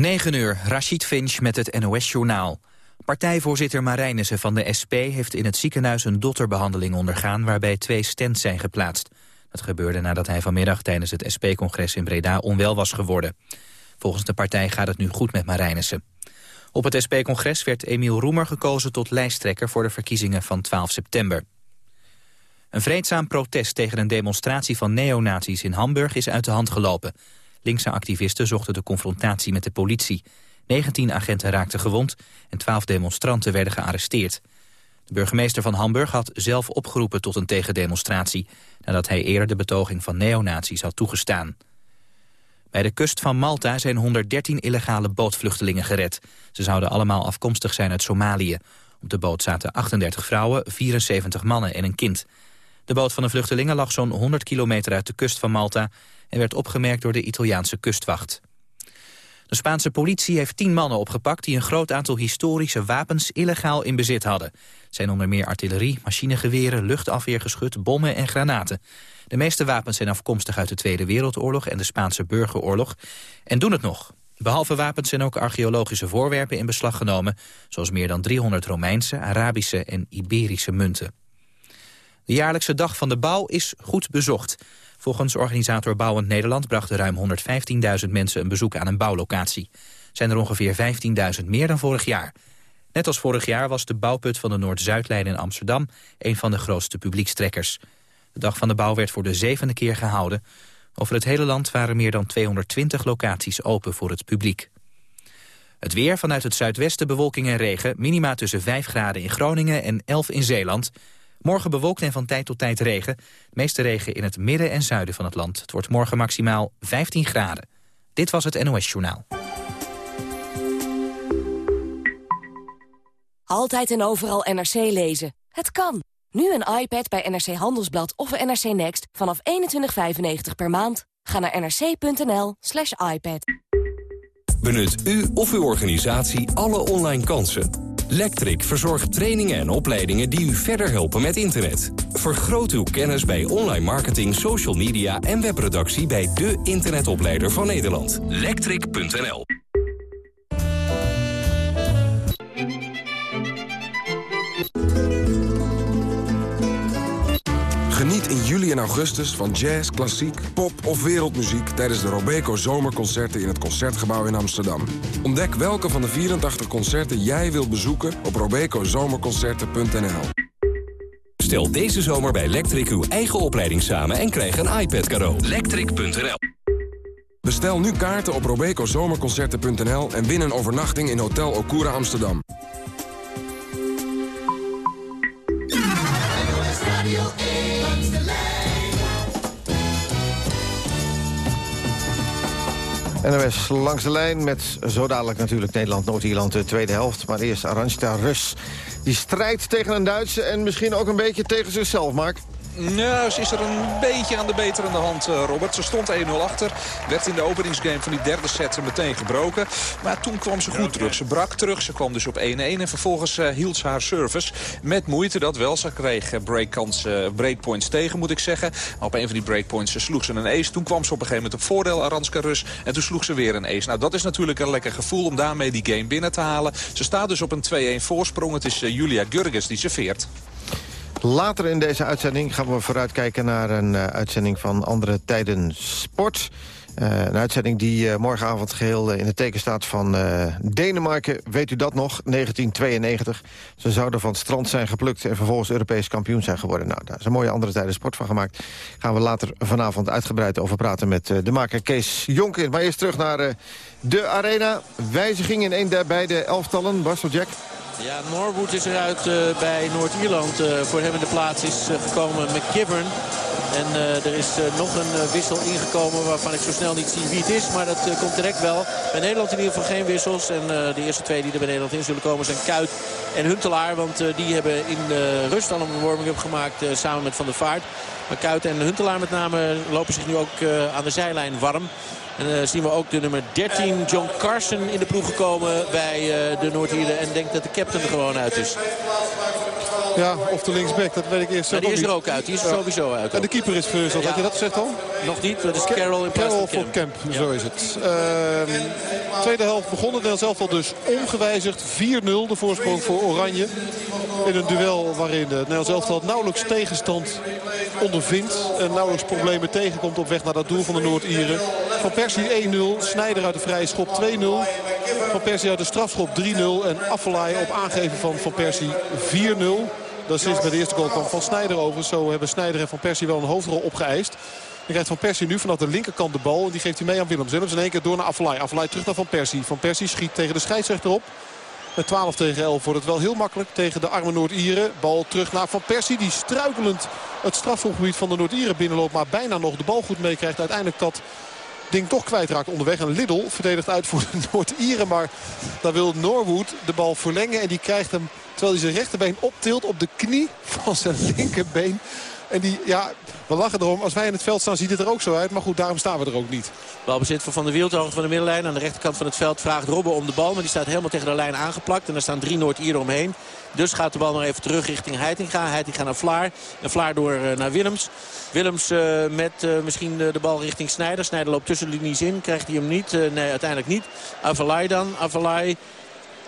9 uur, Rashid Finch met het NOS-journaal. Partijvoorzitter Marijnissen van de SP heeft in het ziekenhuis een dotterbehandeling ondergaan waarbij twee stents zijn geplaatst. Dat gebeurde nadat hij vanmiddag tijdens het SP-congres in Breda onwel was geworden. Volgens de partij gaat het nu goed met Marijnissen. Op het SP-congres werd Emiel Roemer gekozen tot lijsttrekker voor de verkiezingen van 12 september. Een vreedzaam protest tegen een demonstratie van neonazies in Hamburg is uit de hand gelopen. Linkse activisten zochten de confrontatie met de politie. 19 agenten raakten gewond en 12 demonstranten werden gearresteerd. De burgemeester van Hamburg had zelf opgeroepen tot een tegendemonstratie... nadat hij eerder de betoging van neonazies had toegestaan. Bij de kust van Malta zijn 113 illegale bootvluchtelingen gered. Ze zouden allemaal afkomstig zijn uit Somalië. Op de boot zaten 38 vrouwen, 74 mannen en een kind. De boot van de vluchtelingen lag zo'n 100 kilometer uit de kust van Malta... en werd opgemerkt door de Italiaanse kustwacht. De Spaanse politie heeft tien mannen opgepakt... die een groot aantal historische wapens illegaal in bezit hadden. Zijn onder meer artillerie, machinegeweren, luchtafweergeschut, bommen en granaten. De meeste wapens zijn afkomstig uit de Tweede Wereldoorlog... en de Spaanse burgeroorlog, en doen het nog. Behalve wapens zijn ook archeologische voorwerpen in beslag genomen... zoals meer dan 300 Romeinse, Arabische en Iberische munten. De jaarlijkse dag van de bouw is goed bezocht. Volgens organisator Bouwend Nederland brachten ruim 115.000 mensen een bezoek aan een bouwlocatie. Zijn er ongeveer 15.000 meer dan vorig jaar. Net als vorig jaar was de bouwput van de Noord-Zuidlijn in Amsterdam een van de grootste publiekstrekkers. De dag van de bouw werd voor de zevende keer gehouden. Over het hele land waren meer dan 220 locaties open voor het publiek. Het weer vanuit het zuidwesten bewolking en regen. Minima tussen 5 graden in Groningen en 11 in Zeeland. Morgen bewolkt en van tijd tot tijd regen. De meeste regen in het midden en zuiden van het land. Het wordt morgen maximaal 15 graden. Dit was het NOS Journaal. Altijd en overal NRC lezen. Het kan. Nu een iPad bij NRC Handelsblad of NRC Next vanaf 21,95 per maand. Ga naar nrc.nl slash iPad. Benut u of uw organisatie alle online kansen Lectric verzorgt trainingen en opleidingen die u verder helpen met internet. Vergroot uw kennis bij online marketing, social media en webproductie bij de internetopleider van Nederland. Lectric.nl Geniet in juli en augustus van jazz, klassiek, pop of wereldmuziek... tijdens de Robeco Zomerconcerten in het Concertgebouw in Amsterdam. Ontdek welke van de 84 concerten jij wilt bezoeken op robecozomerconcerten.nl. Stel deze zomer bij Electric uw eigen opleiding samen en krijg een iPad cadeau. Electric.nl Bestel nu kaarten op robecozomerconcerten.nl en win een overnachting in Hotel Okura Amsterdam. NOS langs de lijn met zo dadelijk natuurlijk Nederland-Noord-Ierland de tweede helft. Maar eerst Aranjta Rus. Die strijdt tegen een Duitse en misschien ook een beetje tegen zichzelf, Mark. Nou, ze is er een beetje aan de beterende hand, eh, Robert. Ze stond 1-0 achter. Werd in de openingsgame van die derde set meteen gebroken. Maar toen kwam ze goed terug. Ze brak terug. Ze kwam dus op 1-1. En vervolgens uh, hield ze haar service. Met moeite dat wel. Ze kreeg uh, breakkans, breakpoints tegen, moet ik zeggen. op een van die breakpoints sloeg ze een ace. Toen kwam ze op een gegeven moment op voordeel, Aranska Rus. En toen sloeg ze weer een ace. Nou, dat is natuurlijk een lekker gevoel om daarmee die game binnen te halen. Ze staat dus op een 2-1 voorsprong. Het is Julia Gurges die serveert. Later in deze uitzending gaan we vooruitkijken naar een uh, uitzending van andere tijden sport. Uh, een uitzending die uh, morgenavond geheel in het teken staat van Denemarken. Weet u dat nog? 1992. Ze zouden van het strand zijn geplukt en vervolgens Europees kampioen zijn geworden. Nou, daar is een mooie andere tijden sport van gemaakt. Gaan we later vanavond uitgebreid over praten met de maker Kees Jonker. Maar eerst terug naar de arena. Wijziging in een der beide elftallen. Barcel Jack. Ja, Norwood is eruit uh, bij Noord-Ierland. Uh, voor hem in de plaats is uh, gekomen McGivern. En er is nog een wissel ingekomen waarvan ik zo snel niet zie wie het is. Maar dat komt direct wel. Bij Nederland in ieder geval geen wissels. En de eerste twee die er bij Nederland in zullen komen zijn Kuit en Huntelaar. Want die hebben in rust al een warming-up gemaakt samen met Van der Vaart. Maar Kuit en Huntelaar met name lopen zich nu ook aan de zijlijn warm. En dan zien we ook de nummer 13, John Carson, in de ploeg gekomen bij uh, de Noord-Ieren. En denkt dat de captain er gewoon uit is. Ja, of de linksback, dat weet ik eerst die is er ook uit. Die is er sowieso uit. En de keeper is verwisseld. Had je dat gezegd al? Nog niet. Dat is Carroll in Carroll voor Camp. Zo is het. Uh, tweede helft begonnen. Het zelf al dus ongewijzigd. 4-0 de voorsprong voor Oranje. In een duel waarin Nederlands elftal nauwelijks tegenstand ondervindt. En nauwelijks problemen tegenkomt op weg naar dat doel van de Noord-Ieren. Van Persie 1-0. Snijder uit de vrije schop 2-0. Van Persie uit de strafschop 3-0. En Affelay op aangeven van Van Persie 4-0. Dat is bij de eerste goal kwam van Snijder over. Zo hebben Snijder en Van Persie wel een hoofdrol opgeëist. Dan krijgt Van Persie nu vanaf de linkerkant de bal. En die geeft hij mee aan Willems. Willems in één keer door naar Affelay. Affelay terug naar Van Persie. Van Persie schiet tegen de scheidsrechter op. Met 12 tegen 11 wordt het wel heel makkelijk tegen de arme Noord-Ieren. Bal terug naar Van Persie. Die struikelend het strafschopgebied van de Noord-Ieren binnenloopt. Maar bijna nog de bal goed meekrijgt. Uiteindelijk dat ding toch kwijtraakt onderweg. En Lidl verdedigt uit voor de Noord-Ieren. Maar daar wil Norwood de bal verlengen. En die krijgt hem terwijl hij zijn rechterbeen optilt op de knie van zijn linkerbeen. En die, ja, we lachen erom. Als wij in het veld staan ziet het er ook zo uit. Maar goed, daarom staan we er ook niet. Balbezit voor Van der Wiel, van de middenlijn. Aan de rechterkant van het veld vraagt Robben om de bal. Maar die staat helemaal tegen de lijn aangeplakt. En daar staan drie Noord-Ieren omheen. Dus gaat de bal nog even terug richting Heitinga. Heitinga naar Vlaar. En Vlaar door eh, naar Willems. Willems uh, met uh, misschien de bal richting Snijder. Snijder loopt tussen de linies in. Krijgt hij hem niet? nee, uiteindelijk niet. Avalai dan. Avalai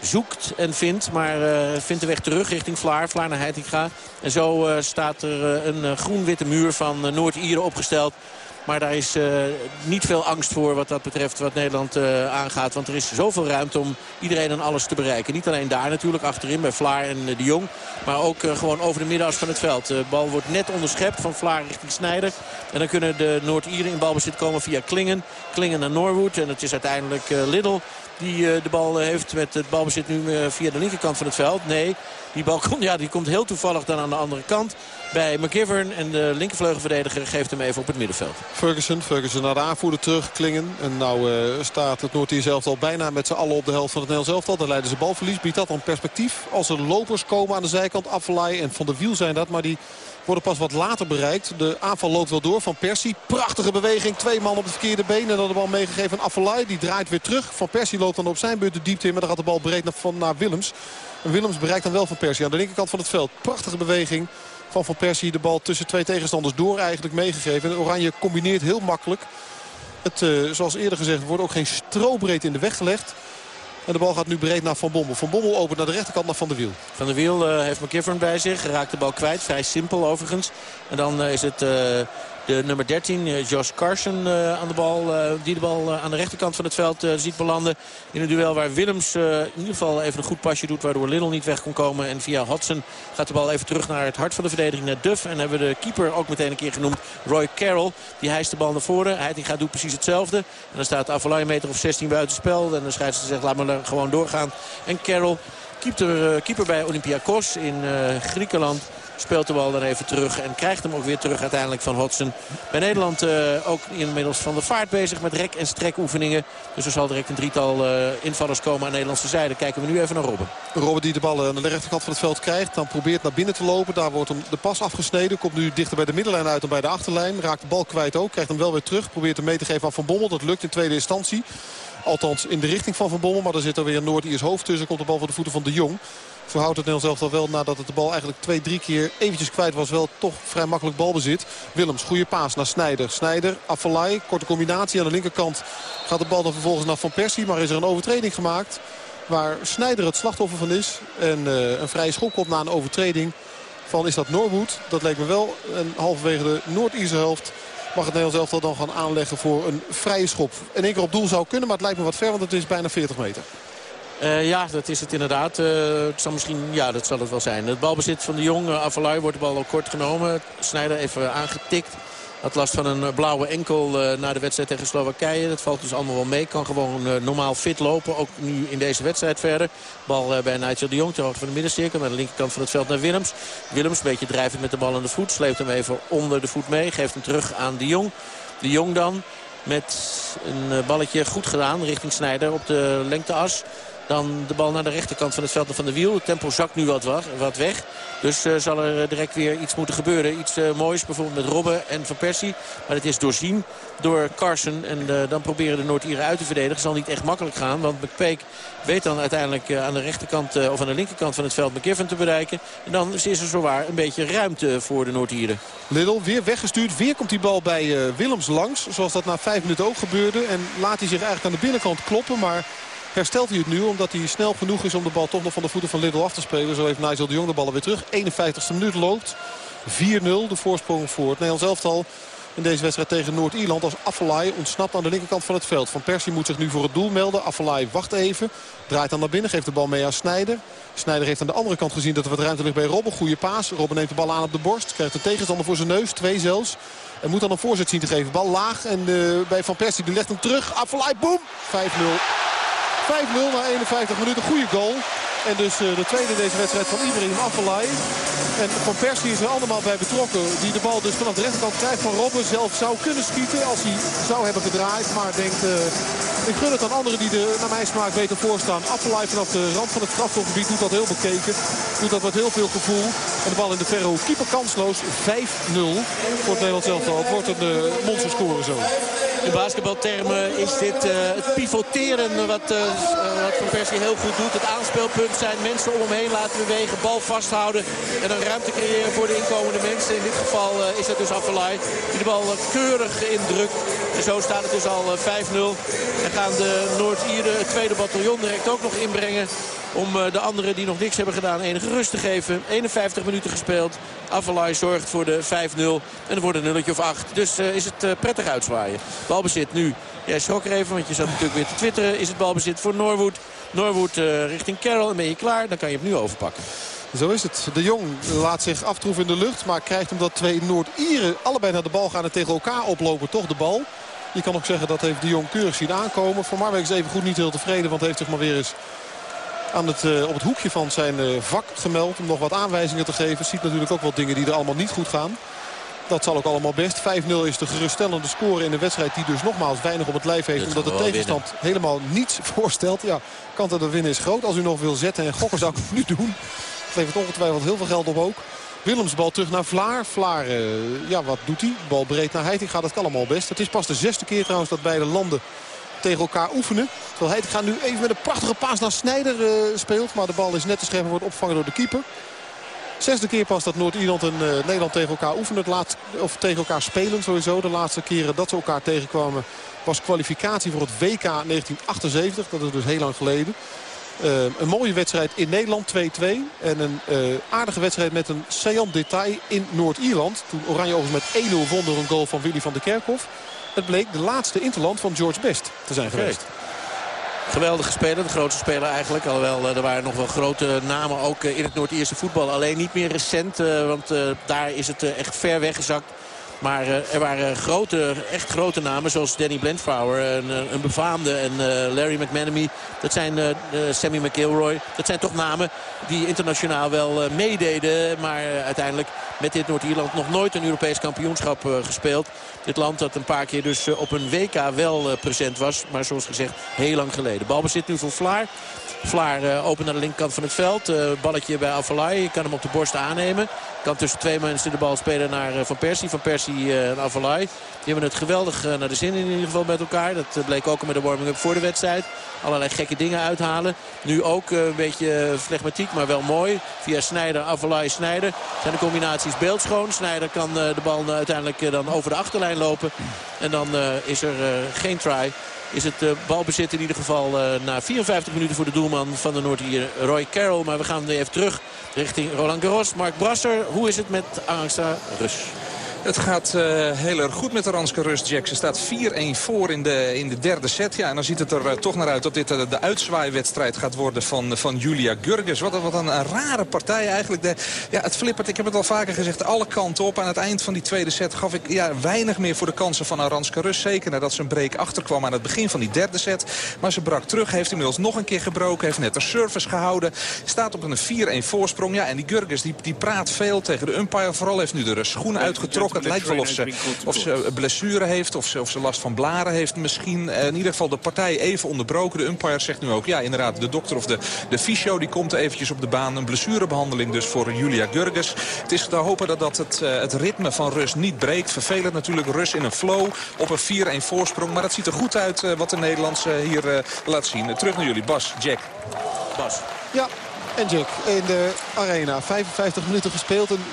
zoekt en vindt. Maar uh, vindt de weg terug richting Vlaar. Vlaar naar Heitinga. En zo uh, staat er uh, een groen-witte muur van Noord-Ieren opgesteld. Maar daar is niet veel angst voor wat dat betreft wat Nederland aangaat. Want er is zoveel ruimte om iedereen en alles te bereiken. Niet alleen daar natuurlijk, achterin bij Vlaar en de Jong. Maar ook gewoon over de middenas van het veld. De bal wordt net onderschept van Vlaar richting Snijder. En dan kunnen de Noord-Ieren in balbezit komen via Klingen. Klingen naar Norwood. En het is uiteindelijk Lidl die de bal heeft met het balbezit nu via de linkerkant van het veld. Nee, die bal komt, ja, die komt heel toevallig dan aan de andere kant bij McGivern. En de linkervleugelverdediger geeft hem even op het middenveld. Ferguson, Ferguson naar de aanvoerder terug, Klingen. En nou staat het Noord-Ier zelf al bijna met z'n allen op de helft van het Nederlands elftal. Dan leiden ze balverlies. Biedt dat dan perspectief als er lopers komen aan de zijkant. Affelay en Van der Wiel zijn dat, maar die worden pas wat later bereikt. De aanval loopt wel door van Persie. Prachtige beweging. Twee man op het verkeerde been. En dan de bal meegegeven aan Affelay. Die draait weer terug. Van Persie loopt dan op zijn beurt de diepte in. Maar dan gaat de bal breed naar, van, naar Willems. En Willems bereikt dan wel van Persie aan de linkerkant van het veld. Prachtige beweging van Van Persie. De bal tussen twee tegenstanders door eigenlijk meegegeven. En Oranje combineert heel makkelijk. Het, uh, zoals eerder gezegd, wordt ook geen strobreed in de weg gelegd. En de bal gaat nu breed naar Van Bommel. Van Bommel opent naar de rechterkant naar Van der Wiel. Van der Wiel uh, heeft McKiffern bij zich. Raakt de bal kwijt. Vrij simpel overigens. En dan uh, is het de nummer 13, eh, Josh Carson, eh, aan de bal, eh, die de bal aan de rechterkant van het veld ziet belanden. In een duel waar Willems in ieder geval even een goed pasje doet... waardoor Little niet weg kon komen. En via Hodson gaat de bal even terug naar het hart van de verdediging, naar Duff. En hebben we de keeper ook meteen een keer genoemd, Roy Carroll. Die hijst de bal naar voren. Hij gaat doen precies hetzelfde. En dan staat Avalai een meter of 16 buiten spel. En de scheidsrechter zegt, laat maar gewoon doorgaan. En Carroll, keeper, keeper bij Olympiakos in Griekenland... Speelt de bal dan even terug en krijgt hem ook weer terug uiteindelijk van Hodgson. Bij Nederland uh, ook inmiddels van de vaart bezig met rek- en strekoefeningen. Dus er zal direct een drietal uh, invallers komen aan Nederlandse zijde. Kijken we nu even naar Robben. Robben die de bal aan de rechterkant van het veld krijgt. Dan probeert naar binnen te lopen. Daar wordt hem de pas afgesneden. Komt nu dichter bij de middenlijn uit dan bij de achterlijn. Raakt de bal kwijt ook. Krijgt hem wel weer terug. Probeert hem mee te geven aan Van Bommel. Dat lukt in tweede instantie. Althans in de richting van Van Bommel. Maar er zit er weer Noord-Iers hoofd tussen. Komt de bal voor de voeten van de Jong. Zo houdt het Nederlands elftal wel nadat het de bal eigenlijk twee, drie keer eventjes kwijt was. Wel toch vrij makkelijk balbezit. Willems, goede paas naar Snijder. Snijder, Affelay, korte combinatie. Aan de linkerkant gaat de bal dan vervolgens naar Van Persie. Maar is er een overtreding gemaakt waar Snijder het slachtoffer van is. En uh, een vrije schop komt na een overtreding van is dat Norwood. Dat leek me wel. En halverwege de Noord-Ierse helft mag het Nederlands elftal dan gaan aanleggen voor een vrije schop. In één keer op doel zou kunnen, maar het lijkt me wat ver, want het is bijna 40 meter. Uh, ja, dat is het inderdaad. Uh, het zal misschien, ja, dat zal het wel zijn. Het balbezit van de Jong. Uh, wordt de bal al kort genomen. Snijder even aangetikt. Had last van een blauwe enkel na de wedstrijd tegen Slowakije. Dat valt dus allemaal wel mee. Kan gewoon normaal fit lopen. Ook nu in deze wedstrijd verder. Bal bij Nigel de Jong ter hoogte van de middencirkel. Naar de linkerkant van het veld naar Willems. Willems een beetje drijvend met de bal aan de voet. Sleept hem even onder de voet mee. Geeft hem terug aan de Jong. De Jong dan met een balletje goed gedaan richting Snijder op de lengteas. Dan de bal naar de rechterkant van het veld van de wiel. Het tempo zakt nu wat, wat weg. Dus uh, zal er direct weer iets moeten gebeuren. Iets uh, moois, bijvoorbeeld met Robben en Van Persie. Maar het is doorzien door Carson. En dan proberen de Noord-Ieren uit te verdedigen. Zal niet echt makkelijk gaan. Want McPeek weet dan uiteindelijk aan de rechterkant of aan de linkerkant van het veld McGiffen te bereiken. En dan is er zowaar een beetje ruimte voor de Noord-Ieren. Lidl weer weggestuurd. Weer komt die bal bij Willems langs. Zoals dat na vijf minuten ook gebeurde. En laat hij zich eigenlijk aan de binnenkant kloppen. Maar herstelt hij het nu. Omdat hij snel genoeg is om de bal toch nog van de voeten van Lidl af te spelen. Zo heeft Nigel de Jong de ballen weer terug. 51ste minuut loopt. 4-0 de voorsprong voor het Nederlands elftal. In deze wedstrijd tegen Noord-Ierland als Affelay ontsnapt aan de linkerkant van het veld. Van Persie moet zich nu voor het doel melden. Affelay wacht even. Draait dan naar binnen. Geeft de bal mee aan Snijder. Snijder heeft aan de andere kant gezien dat er wat ruimte ligt bij Robben. Goede paas. Robben neemt de bal aan op de borst. Krijgt de tegenstander voor zijn neus. Twee zelfs. En moet dan een voorzet zien te geven. Bal laag. En uh, bij Van Persie die legt hem terug. Affelay, boom. 5-0. 5-0 na 51 minuten. Goede goal. En dus uh, de tweede in deze wedstrijd van Ibrahim Afellay. En Van Persie is er allemaal bij betrokken. Die de bal dus vanaf de rechterkant krijgt van Robben. Zelf zou kunnen schieten als hij zou hebben gedraaid. Maar denkt, uh, ik gun het aan anderen die er naar mijn smaak beter voor staan. Afellay vanaf de rand van het strafschopgebied doet dat heel bekeken. Doet dat met heel veel gevoel. En de bal in de verre. Keeper kansloos. 5-0 voor het Nederlands elftal. Wordt een uh, monsterscore zo. In basketbaltermen is dit het pivoteren wat, wat Van Persie heel goed doet. Het zijn mensen om hem heen laten bewegen. Bal vasthouden en dan ruimte creëren voor de inkomende mensen. In dit geval uh, is dat dus Affelay die de bal keurig indrukt. En zo staat het dus al 5-0. En gaan de Noord-Ieren het tweede bataljon direct ook nog inbrengen. Om de anderen die nog niks hebben gedaan enige rust te geven. 51 minuten gespeeld. Avalai zorgt voor de 5-0. En er wordt een nulletje of 8. Dus is het prettig uitzwaaien. Balbezit nu. Jij schrok er even, want je zat natuurlijk weer te twitteren. Is het balbezit voor Norwood. Norwood uh, richting Carroll. En ben je klaar, dan kan je hem nu overpakken. Zo is het. De Jong laat zich aftroeven in de lucht. Maar krijgt omdat twee Noord-Ieren allebei naar de bal gaan en tegen elkaar oplopen toch de bal. Je kan ook zeggen dat heeft de Jong keurig zien aankomen. Voor Marwijk is even goed niet heel tevreden. Want heeft zich maar weer eens aan het, uh, op het hoekje van zijn uh, vak gemeld. Om nog wat aanwijzingen te geven. Ziet natuurlijk ook wel dingen die er allemaal niet goed gaan. Dat zal ook allemaal best. 5-0 is de geruststellende score in een wedstrijd die dus nogmaals weinig op het lijf heeft. Omdat de tegenstand winnen. helemaal niets voorstelt. Ja, kans dat de winnen is groot. Als u nog wil zetten en gokken zou ik het nu doen. Het levert ongetwijfeld heel veel geld op ook. Willems bal terug naar Vlaar. Vlaar, uh, ja wat doet hij? Bal breed naar Heitinga, dat kan allemaal best. Het is pas de zesde keer trouwens dat beide landen tegen elkaar oefenen. Terwijl Heitinga nu even met een prachtige paas naar Snijder uh, speelt. Maar de bal is net te scherp en wordt opgevangen door de keeper. Zesde keer pas dat Noord-Ierland en uh, Nederland tegen elkaar oefenen. Of tegen elkaar spelen sowieso. De laatste keren dat ze elkaar tegenkwamen was kwalificatie voor het WK 1978. Dat is dus heel lang geleden. Uh, een mooie wedstrijd in Nederland, 2-2. En een uh, aardige wedstrijd met een saillant detail in Noord-Ierland. Toen Oranje overigens met 1-0 won door een goal van Willy van der Kerkhoff. Het bleek de laatste interland van George Best te zijn geweest. Geweldige speler, de grootste speler eigenlijk. Alhoewel, er waren nog wel grote namen ook in het Noord-Ierse voetbal. Alleen niet meer recent, want daar is het echt ver weggezakt. Maar uh, er waren grote, echt grote namen zoals Danny Blendflower, een, een befaamde en uh, Larry McManamy. Dat zijn Sammy McIlroy. Dat zijn toch namen die internationaal wel meededen. Maar uiteindelijk met dit Noord-Ierland nog nooit een Europees kampioenschap gespeeld. Dit land dat een paar keer dus op een WK wel present was. Maar zoals gezegd heel lang geleden. Balbezit nu voor Vlaar. Vlaar open naar de linkerkant van het veld. Balletje bij Avalai. Je kan hem op de borst aannemen. Kan tussen twee mensen de bal spelen naar Van Persie. Van Persie en Avalai. Die hebben het geweldig naar de zin in ieder geval met elkaar. Dat bleek ook met de warming-up voor de wedstrijd. Allerlei gekke dingen uithalen. Nu ook een beetje flegmatiek, maar wel mooi. Via Snijder, Avalai, Snijder. Zijn de combinaties beeldschoon. Snijder kan de bal uiteindelijk dan over de achterlijn lopen. En dan is er geen try is het balbezit in ieder geval na 54 minuten voor de doelman van de Noord-Ier Roy Carroll. Maar we gaan even terug richting Roland Garros. Mark Brasser, hoe is het met Angsta Rus? Het gaat uh, heel erg goed met de Ranske Rust Jack. Ze staat 4-1 voor in de, in de derde set. Ja, en dan ziet het er uh, toch naar uit dat dit uh, de uitzwaaiwedstrijd gaat worden van, van Julia Gurges. Wat, wat een, een, rare partij eigenlijk. De, ja, het flippert, ik heb het al vaker gezegd, alle kanten op. Aan het eind van die tweede set gaf ik ja, weinig meer voor de kansen van Aranska Rus. Zeker nadat ze een break achterkwam aan het begin van die derde set. Maar ze brak terug, heeft inmiddels nog een keer gebroken. Heeft net de service gehouden. Staat op een 4-1 voorsprong. Ja, en die Gurges die, die praat veel tegen de umpire. Vooral heeft nu de schoenen uitgetrokken ook. Het lijkt wel of ze, of ze blessure heeft, of ze, of ze last van blaren heeft misschien. in ieder geval de partij even onderbroken. De umpire zegt nu ook, ja inderdaad, de dokter of de, de fysio die komt eventjes op de baan. Een blessurebehandeling dus voor Julia Gurges. Het is te hopen dat, dat het, het ritme van Rus niet breekt. Vervelend natuurlijk, Rus in een flow op een 4-1 voorsprong. Maar het ziet er goed uit wat de Nederlandse hier laat zien. Terug naar jullie, Bas, Jack. Bas. Ja, en Jack in de arena. 55 minuten gespeeld. Een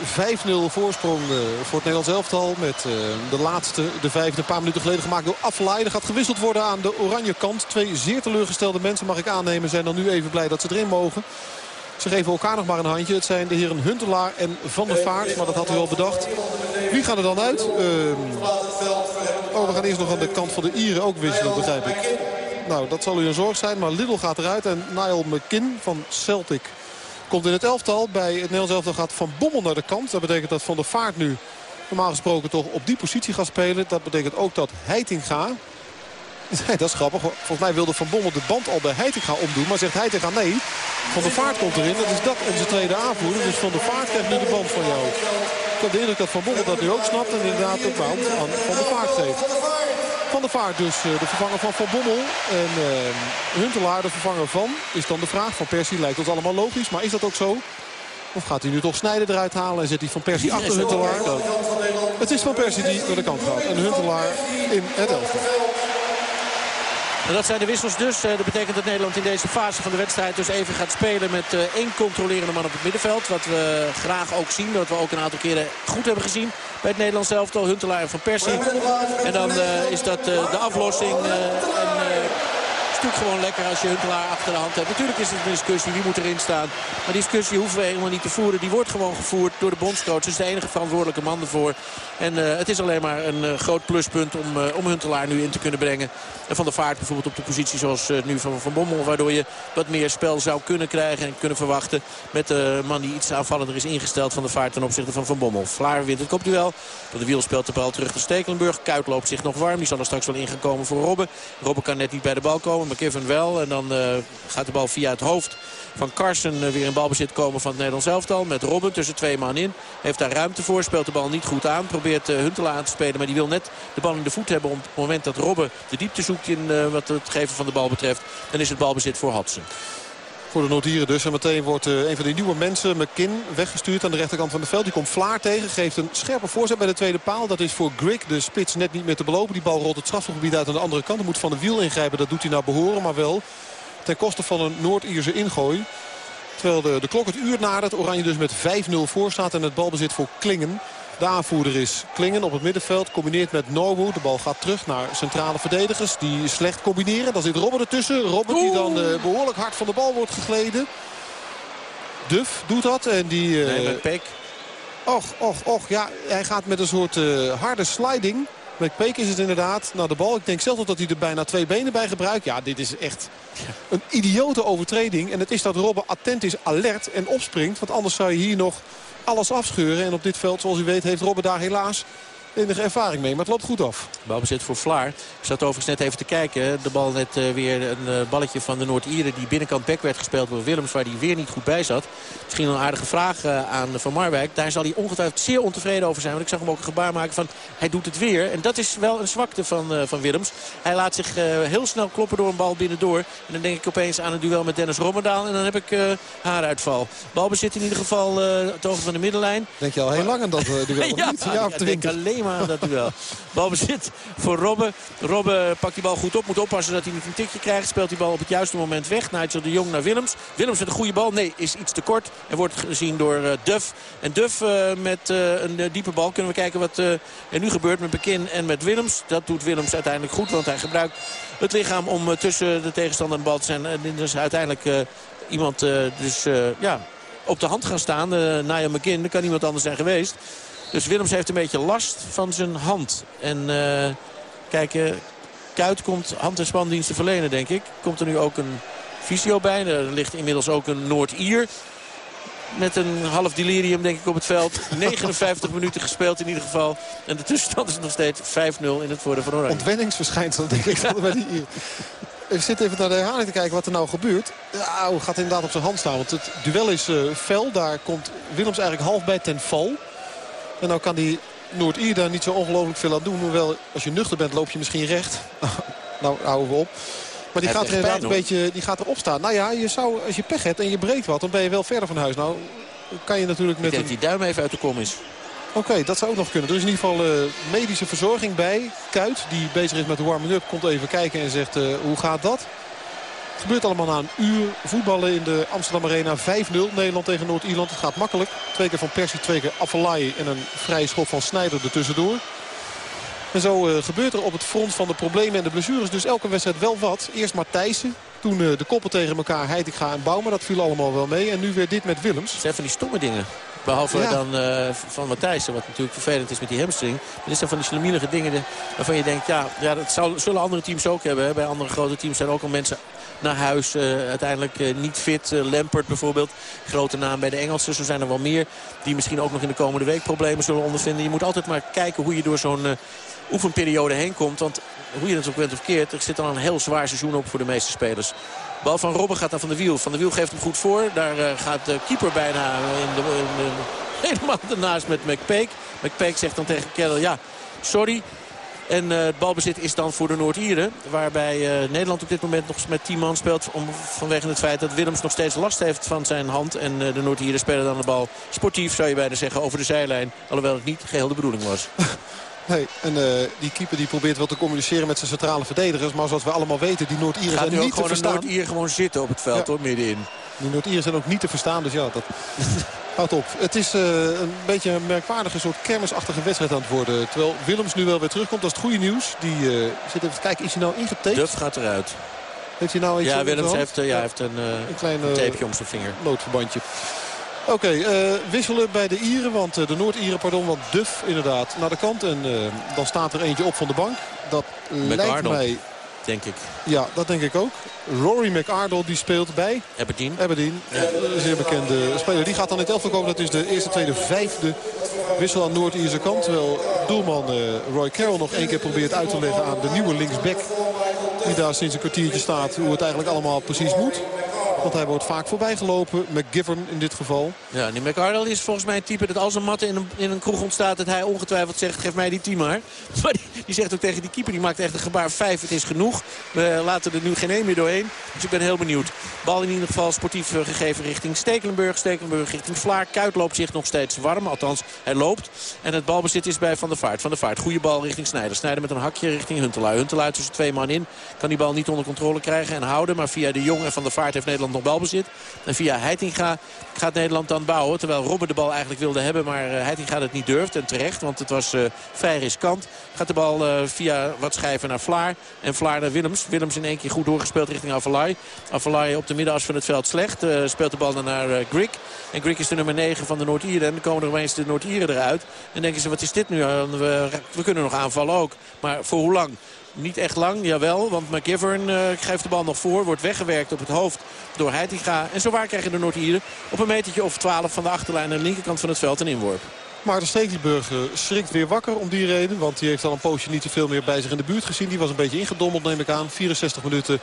5-0 voorsprong eh, voor het Nederlands elftal. Met eh, de laatste, de vijfde, een paar minuten geleden gemaakt door Aflaai. Er gaat gewisseld worden aan de oranje kant. Twee zeer teleurgestelde mensen, mag ik aannemen, zijn dan nu even blij dat ze erin mogen. Ze geven elkaar nog maar een handje. Het zijn de heren Huntelaar en Van der Vaart. Maar dat had u al bedacht. Wie gaat er dan uit? Uh, oh, we gaan eerst nog aan de kant van de Ieren ook wisselen, begrijp ik. Nou, dat zal u een zorg zijn. Maar Lidl gaat eruit. En Niall McKin van Celtic komt in het elftal. Bij het Nederlands elftal gaat Van Bommel naar de kant. Dat betekent dat Van der Vaart nu normaal gesproken toch op die positie gaat spelen. Dat betekent ook dat Heitinga... Nee, dat is grappig. Volgens mij wilde Van Bommel de band al bij Heitinga omdoen. Maar zegt Heitinga nee. Van der Vaart komt erin. Dat is dat onze tweede aanvoerder. Dus Van der Vaart krijgt nu de band van jou. Ik heb de indruk dat Van Bommel dat nu ook snapt. En inderdaad de band aan Van der Vaart geeft. Van der Vaart dus eh, de vervanger van Van Bommel. En uh, Huntelaar de vervanger van. Is dan de vraag. Van Persie lijkt ons allemaal logisch. Maar is dat ook zo? Of gaat hij nu toch Snijden eruit halen en zet hij Van Persie achter Huntelaar? Het is Van Persie die naar de kant gaat. En Huntelaar in het elftal. En dat zijn de wissels dus. Eh, dat betekent dat Nederland in deze fase van de wedstrijd dus even gaat spelen met eh, één controlerende man op het middenveld. Wat we graag ook zien. Dat we ook een aantal keren goed hebben gezien bij het Nederlands elftal. Huntelaar en Van Persie. En dan uh, is dat uh, de aflossing. Uh, natuurlijk gewoon lekker als je Huntelaar achter de hand hebt. Natuurlijk is het een discussie, wie moet erin staan. Maar die discussie hoeven we helemaal niet te voeren. Die wordt gewoon gevoerd door de bondscoach. Dus de enige verantwoordelijke man ervoor. En uh, het is alleen maar een uh, groot pluspunt om, uh, om Huntelaar nu in te kunnen brengen. En Van de Vaart bijvoorbeeld op de positie zoals nu van Van Bommel. Waardoor je wat meer spel zou kunnen krijgen en kunnen verwachten. Met de man die iets aanvallender is ingesteld van de Vaart ten opzichte van Van Bommel. Vlaar wint het kopduel. Door de wiel speelt de bal terug naar Stekelenburg. Kuit loopt zich nog warm. Die zal er straks wel ingekomen voor Robben. Robben kan net niet bij de bal komen. McKiven wel. En dan uh, gaat de bal via het hoofd van Carson uh, weer in balbezit komen van het Nederlands elftal. Met Robben tussen twee man in. Heeft daar ruimte voor. Speelt de bal niet goed aan. Probeert uh, Huntelaar aan te spelen. Maar die wil net de bal in de voet hebben. Op het moment dat Robben de diepte zoekt in wat het geven van de bal betreft. Dan is het balbezit voor Hudson. Voor de notieren dus. En meteen wordt uh, een van die nieuwe mensen, McKin, weggestuurd aan de rechterkant van het veld. Die komt Vlaar tegen. Geeft een scherpe voorzet bij de tweede paal. Dat is voor Grigg, de spits, net niet meer te belopen. Die bal rolt het strafgebied uit aan de andere kant. Dan moet Van de Wiel ingrijpen. Dat doet hij naar behoren. Maar wel ten koste van een Noord-Ierse ingooi. Terwijl de, de klok het uur nadert. Oranje dus met 5-0 voor staat. En het balbezit voor Klingen. De aanvoerder is Klingen op het middenveld. Combineert met Norwood. De bal gaat terug naar centrale verdedigers. Die slecht combineren. Dan zit Robben ertussen. Robben die dan uh, behoorlijk hard van de bal wordt gegleden. Duff doet dat. En die... Uh, nee, met Peek. Och, och, och. Ja, hij gaat met een soort uh, harde sliding. Met Peek is het inderdaad naar de bal. Ik denk zelf dat hij er bijna twee benen bij gebruikt. Ja, dit is echt een idiote overtreding. En het is dat Robben attent is, alert en opspringt. Want anders zou je hier nog alles afscheuren. En op dit veld, zoals u weet, heeft Robben daar helaas enige ervaring mee. Maar het loopt goed af. Balbezit voor Vlaar. Ik zat overigens net even te kijken. De bal net uh, weer een uh, balletje van de Noord-Ieren. Die binnenkant back werd gespeeld door Willems. Waar die weer niet goed bij zat. Misschien een aardige vraag uh, aan Van Marwijk. Daar zal hij ongetwijfeld zeer ontevreden over zijn. Want ik zag hem ook een gebaar maken van hij doet het weer. En dat is wel een zwakte van, van Willems. Hij laat zich heel snel kloppen door een bal binnendoor. En dan denk ik opeens aan een duel met Dennis Rommerdaal. En dan heb ik haaruitval. Balbezit in ieder geval het ogen van de middenlijn. Denk je al heel lang aan dat duel? ja, ja, ja, ik denk alleen maar dat duel. Balbezit voor Robben. Robben pakt die bal goed op. Moet oppassen dat hij niet een tikje krijgt. Speelt die bal op het juiste moment weg. Nigel de Jong naar Willems. Willems met een goede bal. Nee, is iets te kort. En wordt gezien door uh, Duff. En Duff uh, met uh, een diepe bal. Kunnen we kijken wat er nu gebeurt met Bekin en met Willems. Dat doet Willems uiteindelijk goed. Want hij gebruikt het lichaam om tussen de tegenstander en bal te zijn. En dus uiteindelijk iemand dus, ja, op de hand gaan staan. Uh, Nia McKin, kan niemand anders zijn geweest. Dus Willems heeft een beetje last van zijn hand. En uh, kijk, uh, Kuit komt hand- en spandiensten verlenen, denk ik. Komt er nu ook een visio bij. Er ligt inmiddels ook een Noord-Ier. Met een half delirium, denk ik, op het veld. 59 minuten gespeeld in ieder geval. En de tussenstand is nog steeds 5-0 in het voordeel van Oranje. Ontwenningsverschijnsel, denk ik. Ja. bij die Even zitten even naar de herhaling te kijken wat er nou gebeurt. Nou, gaat inderdaad op zijn hand staan. Want het duel is uh, fel. Daar komt Willems eigenlijk half bij ten val. En nou kan hij Noord-Ier daar niet zo ongelooflijk veel aan doen. Hoewel, als je nuchter bent, loop je misschien recht. nou, houden we op. Maar die gaat er inderdaad een beetje die gaat erop staan. Nou ja, je zou, als je pech hebt en je breekt wat, dan ben je wel verder van huis. Nou, kan je natuurlijk met... Ik denk een... die duim even uit de kom is. Oké, dat zou ook nog kunnen. Er is in ieder geval uh, medische verzorging bij. Kuit, die bezig is met de warming-up, komt even kijken en zegt uh, hoe gaat dat? Het gebeurt allemaal na een uur voetballen in de Amsterdam Arena. 5-0 Nederland tegen Noord-Ierland. Het gaat makkelijk. Twee keer van Persie, twee keer Afellay en een vrije schop van Snijder ertussendoor. En zo uh, gebeurt er op het front van de problemen en de blessures dus elke wedstrijd wel wat. Eerst Matthijssen, toen uh, de koppen tegen elkaar Heitinga en Bouwman. Dat viel allemaal wel mee. En nu weer dit met Willems. Het zijn van die stomme dingen. Behalve dan uh, van Matthijssen, wat natuurlijk vervelend is met die hamstring. Maar dit zijn van die slimielige dingen waarvan je denkt... ja, ja dat zou, zullen andere teams ook hebben. Hè. Bij andere grote teams zijn ook al mensen naar huis. Uh, uiteindelijk uh, niet fit. Uh, Lampert bijvoorbeeld, grote naam bij de Engelsen. Zo zijn er wel meer die misschien ook nog in de komende week problemen zullen ondervinden. Je moet altijd maar kijken hoe je door zo'n oefenperiode heen komt. Want hoe je het ook bent of keert, er zit dan een heel zwaar seizoen op voor de meeste spelers. Bal van Robben gaat naar Van de Wiel. Van de Wiel geeft hem goed voor. Daar gaat de keeper bijna in de, helemaal ernaast met McPeek. McPeek zegt dan tegen Kettle, ja, sorry. En uh, het balbezit is dan voor de Noord-Ieren. Waarbij uh, Nederland op dit moment nog met 10 man speelt. Om, vanwege het feit dat Willems nog steeds last heeft van zijn hand. En uh, de Noord-Ieren spelen dan de bal sportief, zou je bijna zeggen, over de zijlijn. Alhoewel het niet geheel de bedoeling was. Nee, en uh, die keeper die probeert wel te communiceren met zijn centrale verdedigers. Maar zoals we allemaal weten, die Noord-Ieren zijn niet te verstaan. Gaat Noord-Ier gewoon zitten op het veld ja. hoor, middenin. Die Noord-Ieren zijn ook niet te verstaan, dus ja, dat houdt op. Het is uh, een beetje een merkwaardige soort kermisachtige wedstrijd aan het worden. Terwijl Willems nu wel weer terugkomt, dat is het goede nieuws. Die uh, zit even te kijken, is hij nou ingetaped? Duff gaat eruit. Heeft hij nou iets Ja, Willems heeft, ja, ja. heeft een, een klein tapeje om zijn vinger. Noodverbandje. Oké, okay, wisselen bij de Ieren, want de Noord-Ieren, pardon, want Duff inderdaad naar de kant. En dan staat er eentje op van de bank. Dat Met lijkt Arnold, mij... denk ik. Ja, dat denk ik ook. Rory McArdle die speelt bij Aberdeen. Een zeer bekende speler. Die gaat dan in het elftal komen. Dat is de eerste, tweede, vijfde wissel aan Noord-Ierse kant. Terwijl doelman Roy Carroll nog één keer probeert uit te leggen aan de nieuwe linksback. Die daar sinds een kwartiertje staat hoe het eigenlijk allemaal precies moet. Want hij wordt vaak voorbij gelopen. McGivern in dit geval. Ja, die McArdle is volgens mij een type dat als een matte in een, in een kroeg ontstaat... dat hij ongetwijfeld zegt, geef mij die team maar. Maar die, zegt ook tegen die keeper, die maakt echt een gebaar. Vijf, het is genoeg. We laten er nu geen één meer doorheen. Dus ik ben heel benieuwd. Bal in ieder geval sportief gegeven richting Stekelenburg. Stekelenburg richting Vlaar. Kuit loopt zich nog steeds warm. Althans, hij loopt. En het balbezit is bij Van der Vaart. Van der Vaart, goede bal richting Snijder. Snijder met een hakje richting Huntelaar. Huntelaar tussen twee man in. Kan die bal niet onder controle krijgen en houden. Maar via de Jong en Van der Vaart heeft Nederland nog balbezit. En via Heitinga gaat Nederland dan bouwen. Terwijl Robben de bal eigenlijk wilde hebben. Maar uh, Heitinga het niet durft. En terecht, want het was uh, vrij riskant. Gaat de bal uh, via wat schijven naar Vlaar. En Vlaar naar Willems. Willems in één keer goed doorgespeeld richting Avalai. Avalai op de middenas van het veld slecht. speelt de bal dan naar Grik. En Grik is de nummer 9 van de Noord-Ieren. En dan komen er opeens de Noord-Ieren eruit. En denken ze, wat is dit nu? We, we kunnen nog aanvallen ook. Maar voor hoe lang? Niet echt lang, jawel. Want McGivern geeft de bal nog voor. Wordt weggewerkt op het hoofd door Heitinga. En zowaar krijgen de Noord-Ieren op een metertje of 12 van de achterlijn... aan de linkerkant van het veld een inworp. Maarten Stekelenburg schrikt weer wakker om die reden. Want die heeft al een poosje niet te veel meer bij zich in de buurt gezien. Die was een beetje ingedommeld neem ik aan. 64 minuten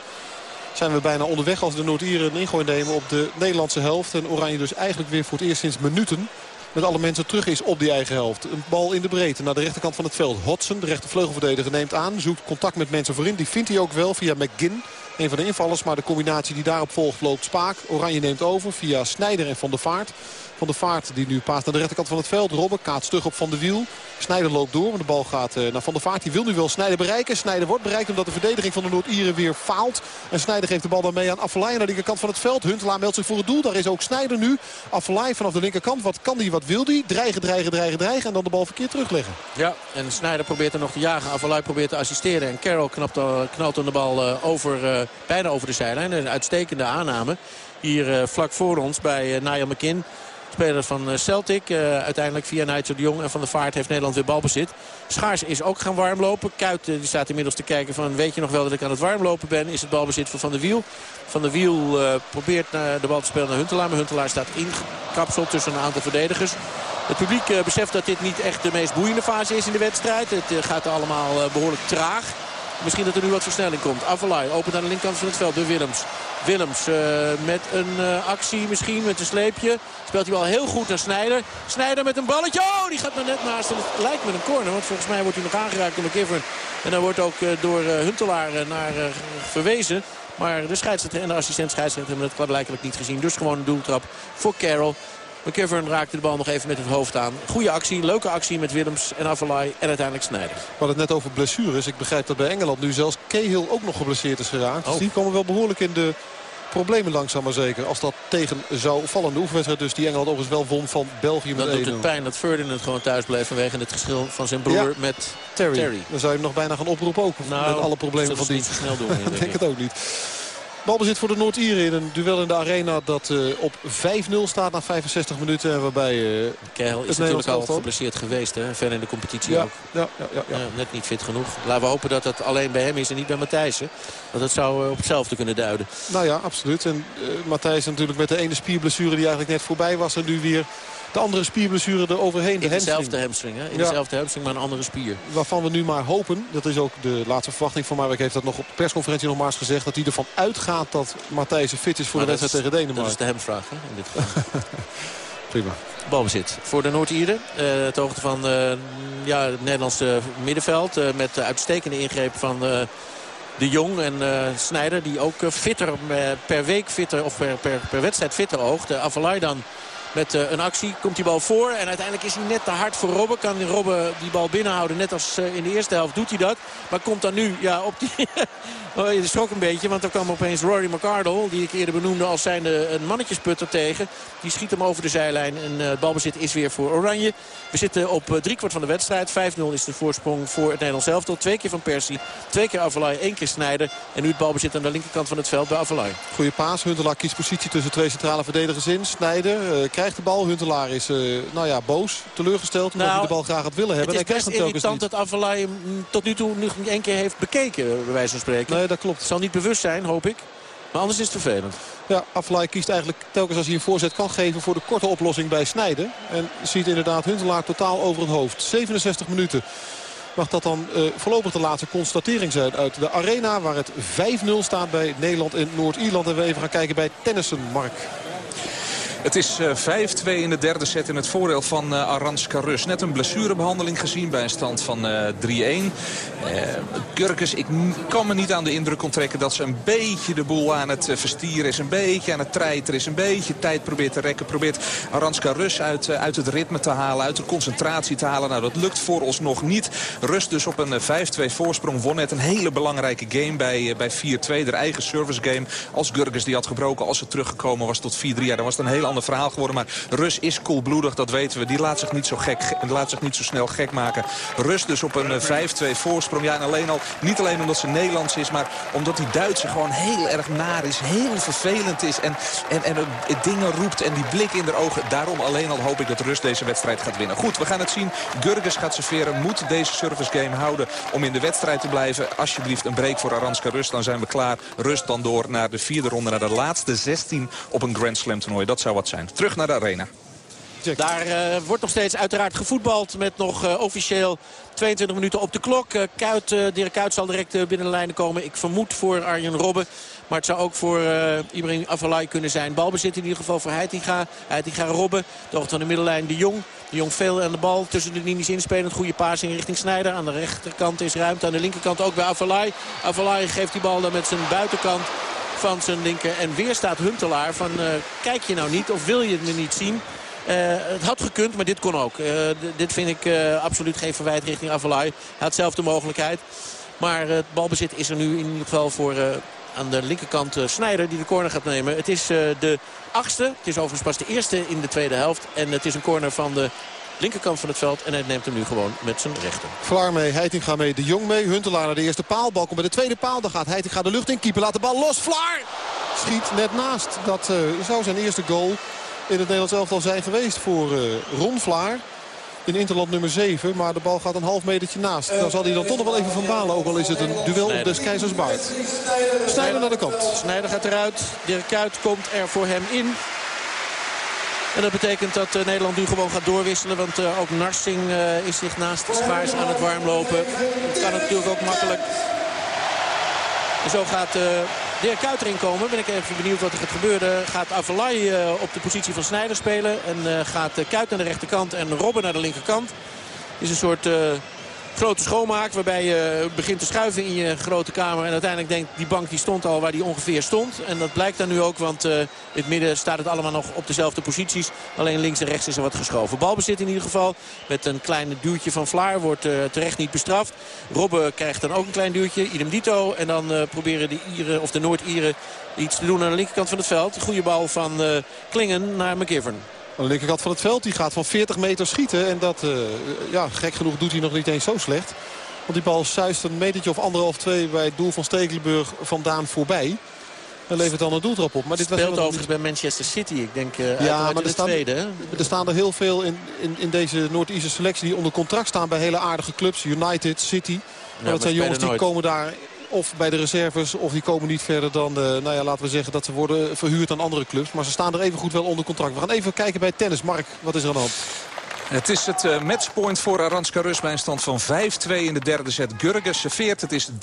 zijn we bijna onderweg als de Noord-Ieren een ingooi nemen op de Nederlandse helft. En Oranje dus eigenlijk weer voor het eerst sinds minuten met alle mensen terug is op die eigen helft. Een bal in de breedte naar de rechterkant van het veld. Hodson, de rechtervleugelverdediger, neemt aan. Zoekt contact met mensen voorin. Die vindt hij ook wel via McGinn. Een van de invallers, maar de combinatie die daarop volgt loopt spaak. Oranje neemt over via Snijder en Van der Vaart. Van der Vaart die nu paast naar de rechterkant van het veld. Robben kaatst terug op Van de Wiel. Snijder loopt door, maar de bal gaat naar Van der Vaart. Die wil nu wel Snijder bereiken. Snijder wordt bereikt omdat de verdediging van de Noord-Ieren weer faalt. En Snijder geeft de bal dan mee aan Affelay aan de linkerkant van het veld. Huntelaar meldt zich voor het doel. Daar is ook Snijder nu. Affelay vanaf de linkerkant. Wat kan die, wat wil die? Dreigen, dreigen, dreigen, dreigen. En dan de bal verkeerd terugleggen. Ja, en Snijder probeert er nog te jagen. Affelay probeert te assisteren. En Carroll knapt, knalt dan de bal over, bijna over de zijlijn. Een uitstekende aanname. Hier vlak voor ons bij Niall McKinn. Speler van Celtic. Uh, uiteindelijk via Nigel de Jong en Van der Vaart heeft Nederland weer balbezit. Schaars is ook gaan warmlopen. Kuit uh, die staat inmiddels te kijken van weet je nog wel dat ik aan het warmlopen ben. Is het balbezit voor Van der Wiel. Van der Wiel probeert de bal te spelen naar Huntelaar. Maar Huntelaar staat ingekapseld tussen een aantal verdedigers. Het publiek beseft dat dit niet echt de meest boeiende fase is in de wedstrijd. Het gaat allemaal behoorlijk traag. Misschien dat er nu wat versnelling komt. Avalai opent aan de linkerkant van het veld door Willems. Willems uh, met een uh, actie misschien, met een sleepje. Speelt hij wel heel goed naar Snijder. Snijder met een balletje. Oh, die gaat maar net naast. Het lijkt me een corner, want volgens mij wordt hij nog aangeraakt door McKivern. En dan wordt ook uh, door Huntelaar naar verwezen. Maar de scheidsrechter en de assistent scheidsrechter hebben het blijkbaar niet gezien. Dus gewoon een doeltrap voor Carroll. McKivern raakte de bal nog even met het hoofd aan. Goede actie, leuke actie met Willems en Avalai en uiteindelijk Snijder. We hadden het net over blessures. Ik begrijp dat bij Engeland nu zelfs Cahill ook nog geblesseerd is geraakt. Dus die komen wel behoorlijk in de problemen langzaam maar zeker. Als dat tegen zou vallen. De oefenwedstrijd dus die Engeland overigens wel won van België met Dan doet het pijn dat Ferdinand gewoon thuis bleef vanwege het geschil van zijn broer met Terry. Terry. Dan zou je hem nog bijna gaan oproepen ook. Nou, met alle problemen van die. snel doen. ik denk het ook niet. Balbezit voor de Noord-Ieren in een duel in de arena dat uh, op 5-0 staat na 65 minuten. Waarbij uh, is natuurlijk al geblesseerd geweest. Hè? Ver in de competitie ja, ook. Ja, ja, ja, ja. net niet fit genoeg. Laten we hopen dat het alleen bij hem is en niet bij Matthijssen. Want dat zou op hetzelfde kunnen duiden. Nou ja, absoluut. En Matthijs natuurlijk met de ene spierblessure die eigenlijk net voorbij was. En nu weer de andere spierblessure er overheen. In de dezelfde hamstring. Hè? In dezelfde hamstring, maar een andere spier. Waarvan we nu maar hopen, dat is ook de laatste verwachting van Marwijk heeft dat nog op de persconferentie nog maar eens gezegd. Dat hij ervan uitgaat dat Matthijs fit is voor de wedstrijd tegen Denemarken. Dat is de hemvraag hè, in dit geval. Prima. Balbezit voor de Noord-Ieren. Uh, het hoogte van uh, ja, het Nederlandse middenveld. Uh, met de uitstekende ingreep van de Jong en uh, Snijder. Die ook fitter per week fitter of per, per, per wedstrijd fitter oogt. Uh, Avalai dan met uh, een actie. Komt die bal voor en uiteindelijk is hij net te hard voor Robben. Kan Robben die bal binnenhouden. Net als uh, in de eerste helft doet hij dat. Maar komt dan nu ja, op die... Oh, je schrok een beetje, want er kwam opeens Rory McArdle... die ik eerder benoemde als zijnde een mannetjesputter tegen. Die schiet hem over de zijlijn en uh, het balbezit is weer voor Oranje. We zitten op uh, driekwart van de wedstrijd. 5-0 is de voorsprong voor het Nederlands elftal. Twee keer van Persie, twee keer Avalai, één keer Snijder. En nu het balbezit aan de linkerkant van het veld bij Avalai. Goeie paas. Huntelaar kiest positie tussen twee centrale verdedigers in. Snijder uh, krijgt de bal. Huntelaar is nou ja, boos, teleurgesteld. Omdat nou, hij de bal graag had willen hebben. Het is best irritant dat Avalai hem tot nu toe nog niet één keer heeft bekeken, bij wijze van spreken. Nee, dat klopt. Het zal niet bewust zijn, hoop ik. Maar anders is het vervelend. Ja, Aflaai kiest eigenlijk telkens als hij een voorzet kan geven voor de korte oplossing bij Snijden. En ziet inderdaad Huntelaar totaal over het hoofd. 67 minuten mag dat dan uh, voorlopig de laatste constatering zijn uit de arena. Waar het 5-0 staat bij Nederland en Noord-Ierland. En we even gaan kijken bij tennissen, Mark. Het is 5-2 eh, in de derde set in het voordeel van uh, Aranska Rus. Net een blessurebehandeling gezien bij een stand van uh, 3-1. Uh, Kurkes, ik kan me niet aan de indruk onttrekken dat ze een beetje de boel aan het verstieren is. Een beetje aan het treiteren is. Een beetje tijd probeert te rekken. Probeert Aranska Rus uit, uit het ritme te halen. Uit de concentratie te halen. Nou, dat lukt voor ons nog niet. Rus dus op een 5-2 voorsprong. Won net een hele belangrijke game bij, bij 4-2. De eigen service game. Als Gurkes die had gebroken. Als ze teruggekomen was tot 4-3. Ja, dan was het een heel ander verhaal geworden. Maar Rus is koelbloedig, dat weten we. Die laat zich niet zo, gek, laat zich niet zo snel gek maken. Rus dus op een 5-2 eh, voorsprong. Ja, en alleen al, niet alleen omdat ze Nederlands is... maar omdat die Duitser gewoon heel erg naar is. Heel vervelend is. En, en, en dingen roept en die blik in de ogen. Daarom alleen al hoop ik dat Rus deze wedstrijd gaat winnen. Goed, we gaan het zien. Gurges gaat serveren. Moet deze service game houden om in de wedstrijd te blijven. Alsjeblieft een break voor Aranska Rus. Dan zijn we klaar. Rust dan door naar de vierde ronde. Naar de laatste 16 op een Grand Slam toernooi. Dat zou wat zijn. Terug naar de arena. Daar uh, wordt nog steeds uiteraard gevoetbald met nog uh, officieel 22 minuten op de klok. Uh, Kuit, Dirk Kuit zal direct binnen de lijnen komen. Ik vermoed voor Arjen Robben. Maar het zou ook voor Ibrahim Avalai kunnen zijn. Balbezit in ieder geval voor Heitinga. Heitinga Robben. De hoogte van de middellijn De Jong. De Jong veel aan de bal tussen de linies inspelend. Goede paas in richting Snijder. Aan de rechterkant is ruimte. Aan de linkerkant ook bij Avalai. Avalai geeft die bal dan met zijn buitenkant van zijn linker. En weer staat Huntelaar van uh, kijk je nou niet of wil je het me niet zien. Uh, het had gekund, maar dit kon ook. Uh, dit vind ik absoluut geen verwijt richting Avalai. Hij had zelf de mogelijkheid. Maar het balbezit is er nu in ieder geval voor aan de linkerkant Snijder die de corner gaat nemen. Het is de achtste. Het is overigens pas de eerste in de tweede helft. En het is een corner van de linkerkant van het veld. En hij neemt hem nu gewoon met zijn rechter. Vlaar mee, Heitinga mee, De Jong mee. Huntelaar naar de eerste paal. Bal komt bij de tweede paal. Dan gaat Heitinga de lucht in. Keeper laat de bal los. Vlaar schiet net naast. Dat uh, zou zijn eerste goal in het Nederlands elftal zijn geweest voor uh, Ron Vlaar. In Interland nummer 7, maar de bal gaat een half metertje naast. Dan zal hij dan toch nog wel even van balen, ook al is het een duel op des keizers baard. Snijder naar de kant. Snijder gaat eruit. Dirk Kuyt komt er voor hem in. En dat betekent dat uh, Nederland nu gewoon gaat doorwisselen. Want uh, ook Narsing uh, is zich naast Spaars aan het warmlopen. Het kan natuurlijk ook makkelijk En zo gaat Dirk Kuyt erin komen. Ben ik even benieuwd wat er gaat gebeuren. Gaat Avalai op de positie van Snijder spelen. En gaat Kuyt naar de rechterkant en Robben naar de linkerkant. Is een soort grote schoonmaak. Waarbij je begint te schuiven in je grote kamer. En uiteindelijk denkt die bank die stond al waar die ongeveer stond. En dat blijkt dan nu ook. Want uh, in het midden staat het allemaal nog op dezelfde posities. Alleen links en rechts is er wat geschoven. Balbezit in ieder geval. Met een klein duwtje van Vlaar. Wordt uh, terecht niet bestraft. Robben krijgt dan ook een klein duwtje. Idem dito. En dan uh, proberen de Ieren of de Noord-Ieren iets te doen aan de linkerkant van het veld. Goede bal van Klingen naar McGivern. Aan de linkerkant van het veld. Die gaat van 40 meter schieten. En dat, uh, ja, gek genoeg doet hij nog niet eens zo slecht. Want die bal zuist een metertje of anderhalf, twee bij het doel van Stekelenburg vandaan voorbij. En levert dan een doeltrap op. Maar dit Speelt was overigens bij Manchester City. Ik denk uh, ja, maar er staan, tweede. Er staan er heel veel in, in, in deze Noord-Ierse selectie die onder contract staan bij hele aardige clubs. United, City. Maar dat zijn jongens die komen daar of bij de reserves of die komen niet verder dan, uh, nou ja, laten we zeggen dat ze worden verhuurd aan andere clubs. Maar ze staan er even goed wel onder contract. We gaan even kijken bij tennis. Mark, wat is er aan de hand? Het is het uh, matchpoint voor Aranska Rus bij een stand van 5-2 in de derde set. Gurges serveert, het is 30-40.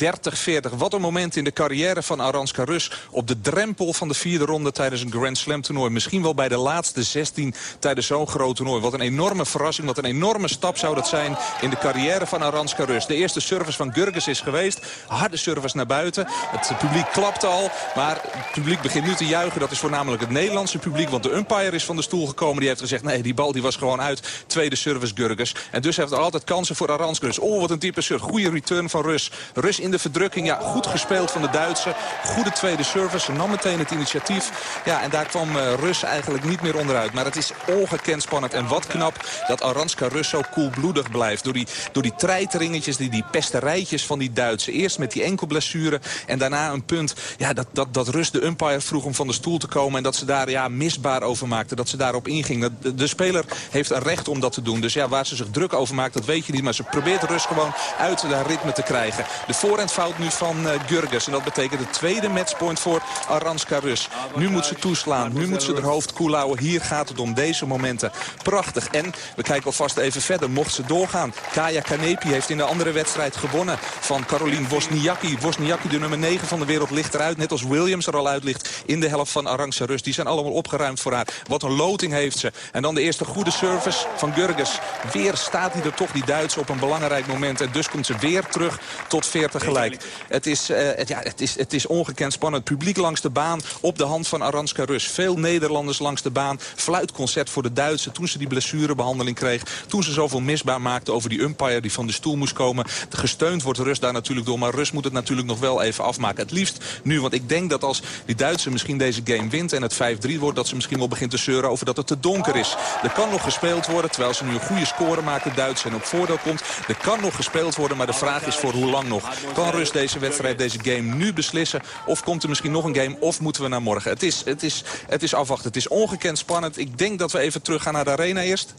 Wat een moment in de carrière van Aranska Rus. Op de drempel van de vierde ronde tijdens een Grand Slam toernooi. Misschien wel bij de laatste 16 tijdens zo'n groot toernooi. Wat een enorme verrassing, wat een enorme stap zou dat zijn in de carrière van Aranska Rus. De eerste service van Gurges is geweest. Harde service naar buiten. Het publiek klapte al, maar het publiek begint nu te juichen. Dat is voornamelijk het Nederlandse publiek, want de umpire is van de stoel gekomen. Die heeft gezegd, nee, die bal die was gewoon uit tweede service Gurgers. En dus heeft er altijd kansen voor Aranskers. Oh, wat een type service. Goede return van Rus. Rus in de verdrukking. Ja, goed gespeeld van de Duitse. Goede tweede service. Ze nam meteen het initiatief. Ja, en daar kwam uh, Rus eigenlijk niet meer onderuit. Maar het is ongekend spannend. En wat knap dat Aranska Rus zo koelbloedig blijft. Door die, door die treiteringetjes, die, die pesterijtjes van die Duitse. Eerst met die enkelblessure en daarna een punt. Ja, dat, dat, dat Rus de umpire vroeg om van de stoel te komen. En dat ze daar ja, misbaar over maakte. Dat ze daarop inging. De, de speler heeft een recht om dat te doen. Dus ja, waar ze zich druk over maakt, dat weet je niet. Maar ze probeert rust gewoon uit de ritme te krijgen. De voorhandfout nu van uh. En dat betekent de tweede matchpoint voor Aranska Rus. Nu moet ze toeslaan. Nu moet ze haar hoofd koel houden. Hier gaat het om deze momenten. Prachtig. En we kijken alvast even verder. Mocht ze doorgaan. Kaya Kanepi heeft in de andere wedstrijd gewonnen van Caroline Wozniacki. Wozniacki, de nummer 9 van de wereld, ligt eruit. Net als Williams er al uit ligt in de helft van Aranska Rus. Die zijn allemaal opgeruimd voor haar. Wat een loting heeft ze. En dan de eerste goede service van Gurges. Weer staat hij er toch, die Duits, op een belangrijk moment. En dus komt ze weer terug tot 40 gelijk. Het is, uh, het, ja, het, is, het is ongekend spannend. Publiek langs de baan op de hand van Aranska Rus. Veel Nederlanders langs de baan. Fluitconcert voor de Duitsers toen ze die blessurebehandeling kreeg. Toen ze zoveel misbaar maakte over die umpire die van de stoel moest komen. Gesteund wordt Rus daar natuurlijk door. Maar Rus moet het natuurlijk nog wel even afmaken. Het liefst nu, want ik denk dat als die Duitser misschien deze game wint... en het 5-3 wordt, dat ze misschien wel begint te zeuren over dat het te donker is. Er kan nog gespeeld worden, terwijl ze nu een goede score de Duits en op voordeel komt. Er kan nog gespeeld worden, maar de vraag is voor hoe lang nog. Kan Rus deze wedstrijd, deze game nu beslissen? Of komt er misschien nog een game, of moeten we naar morgen? Het is, het is, het is afwachten. Het is ongekend spannend. Ik denk dat we even terug gaan naar de arena eerst.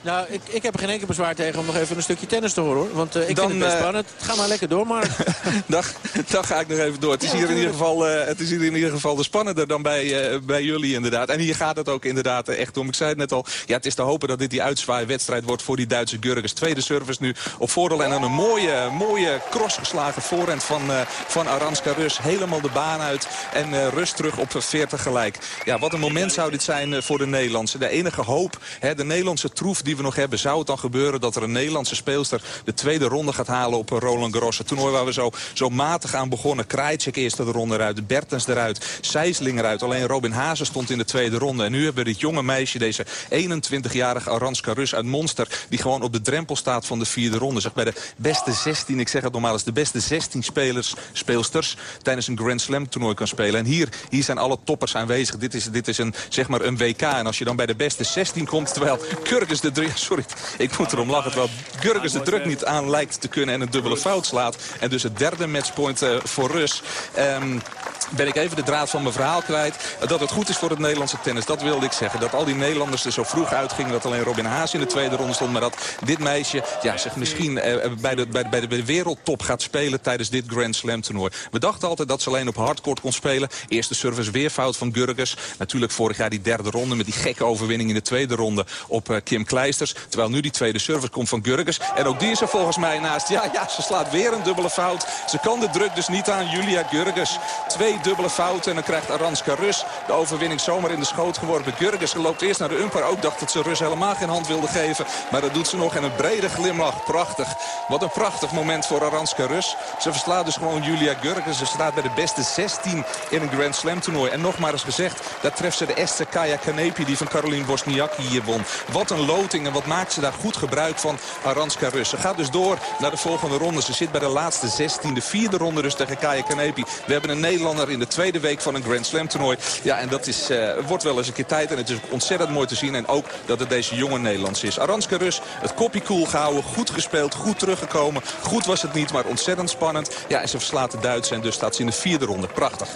Nou, ik, ik heb er geen enkel bezwaar tegen om nog even een stukje tennis te horen. Hoor. Want uh, ik dan, vind het best uh, spannend. Ga maar lekker door, Mark. dan, dan ga ik nog even door. Het is hier in ieder geval, uh, het is hier in ieder geval de spannender dan bij, bij jullie inderdaad. En hier gaat het ook inderdaad echt om. Ik zei het net al. Ja, het is te hopen dat dit die uitzwaaiwedstrijd wordt voor die Duitse Gurgers. Tweede service nu op voordeel. En dan een mooie, mooie crossgeslagen voorhand van, van Aranska Rus. Helemaal de baan uit. En Rus terug op 40 gelijk. Ja, wat een moment zou dit zijn voor de Nederlandse. De enige hoop, hè, de Nederlandse troef die we nog hebben. Zou het dan gebeuren dat er een Nederlandse speelster de tweede ronde gaat halen op Roland Garros? Het toernooi waar we zo, zo matig aan begonnen. Krajcek eerste de ronde eruit, Bertens eruit, Sijsling eruit. Alleen Robin Hazen stond in de tweede ronde. En nu hebben we dit jonge meisje, deze 21-jarige Aranska Rus uit Monster... die gewoon op de drempel staat van de vierde ronde. Zeg bij de beste 16, ik zeg het normaal eens, de beste 16 spelers, speelsters... tijdens een Grand Slam toernooi kan spelen. En hier, hier zijn alle toppers aanwezig. Dit is, dit is een, zeg maar een WK. En als je dan bij de beste 16 komt, terwijl Kurkes de sorry, ik moet erom lachen. Terwijl Gurgis de druk niet aan lijkt te kunnen en een dubbele fout slaat. En dus het derde matchpoint uh, voor Rus. Um, ben ik even de draad van mijn verhaal kwijt. Dat het goed is voor het Nederlandse tennis, dat wilde ik zeggen. Dat al die Nederlanders er zo vroeg uitgingen. Dat alleen Robin Haas in de tweede ronde stond. Maar dat dit meisje ja, zich misschien eh, bij, de, bij, bij, de, wereldtop gaat spelen tijdens dit Grand Slam toernooi. We dachten altijd dat ze alleen op hardcourt kon spelen. Eerste service weer fout van Gurgis. Natuurlijk vorig jaar die derde ronde met die gekke overwinning in de tweede ronde op uh, Kim Kleisters. Terwijl nu die tweede service komt van Gurgis. En ook die is er volgens mij naast. Ja, ja, ze slaat weer een dubbele fout. Ze kan de druk dus niet aan Julia Gurgis. Twee dubbele fouten. En dan krijgt Aranska Rus de overwinning zomaar in de schoot geworpen. Gurgis loopt eerst naar de umpire. Ook dacht dat ze Rus helemaal geen hand wilde geven. Maar dat doet ze nog. En een brede glimlach. Prachtig. Wat een prachtig moment voor Aranska Rus. Ze verslaat dus gewoon Julia Gurgis. Ze staat bij de beste 16 in een Grand Slam toernooi. En nog maar eens gezegd, daar treft ze de Esther Kaya Kanepi... die van Caroline Wozniacki hier won. Wat een loting en wat maakt ze daar goed gebruik van Aranska Rus. Ze gaat dus door naar de volgende ronde. Ze zit bij de laatste 16, de vierde ronde dus tegen Kaya Kanepi. We hebben een Nederlander in de tweede week van een Grand Slam toernooi. Ja, en dat is, uh, wordt wel eens een keer tijd. En het is ontzettend mooi te zien. En ook dat het deze jonge Nederlands is. Aranska Rus, het kopje cool gehouden. Goed gespeeld, goed teruggekomen. Goed was het niet, maar ontzettend spannend. Ja, en ze verslaat de Duitsers. En dus staat ze in de vierde ronde. Prachtig.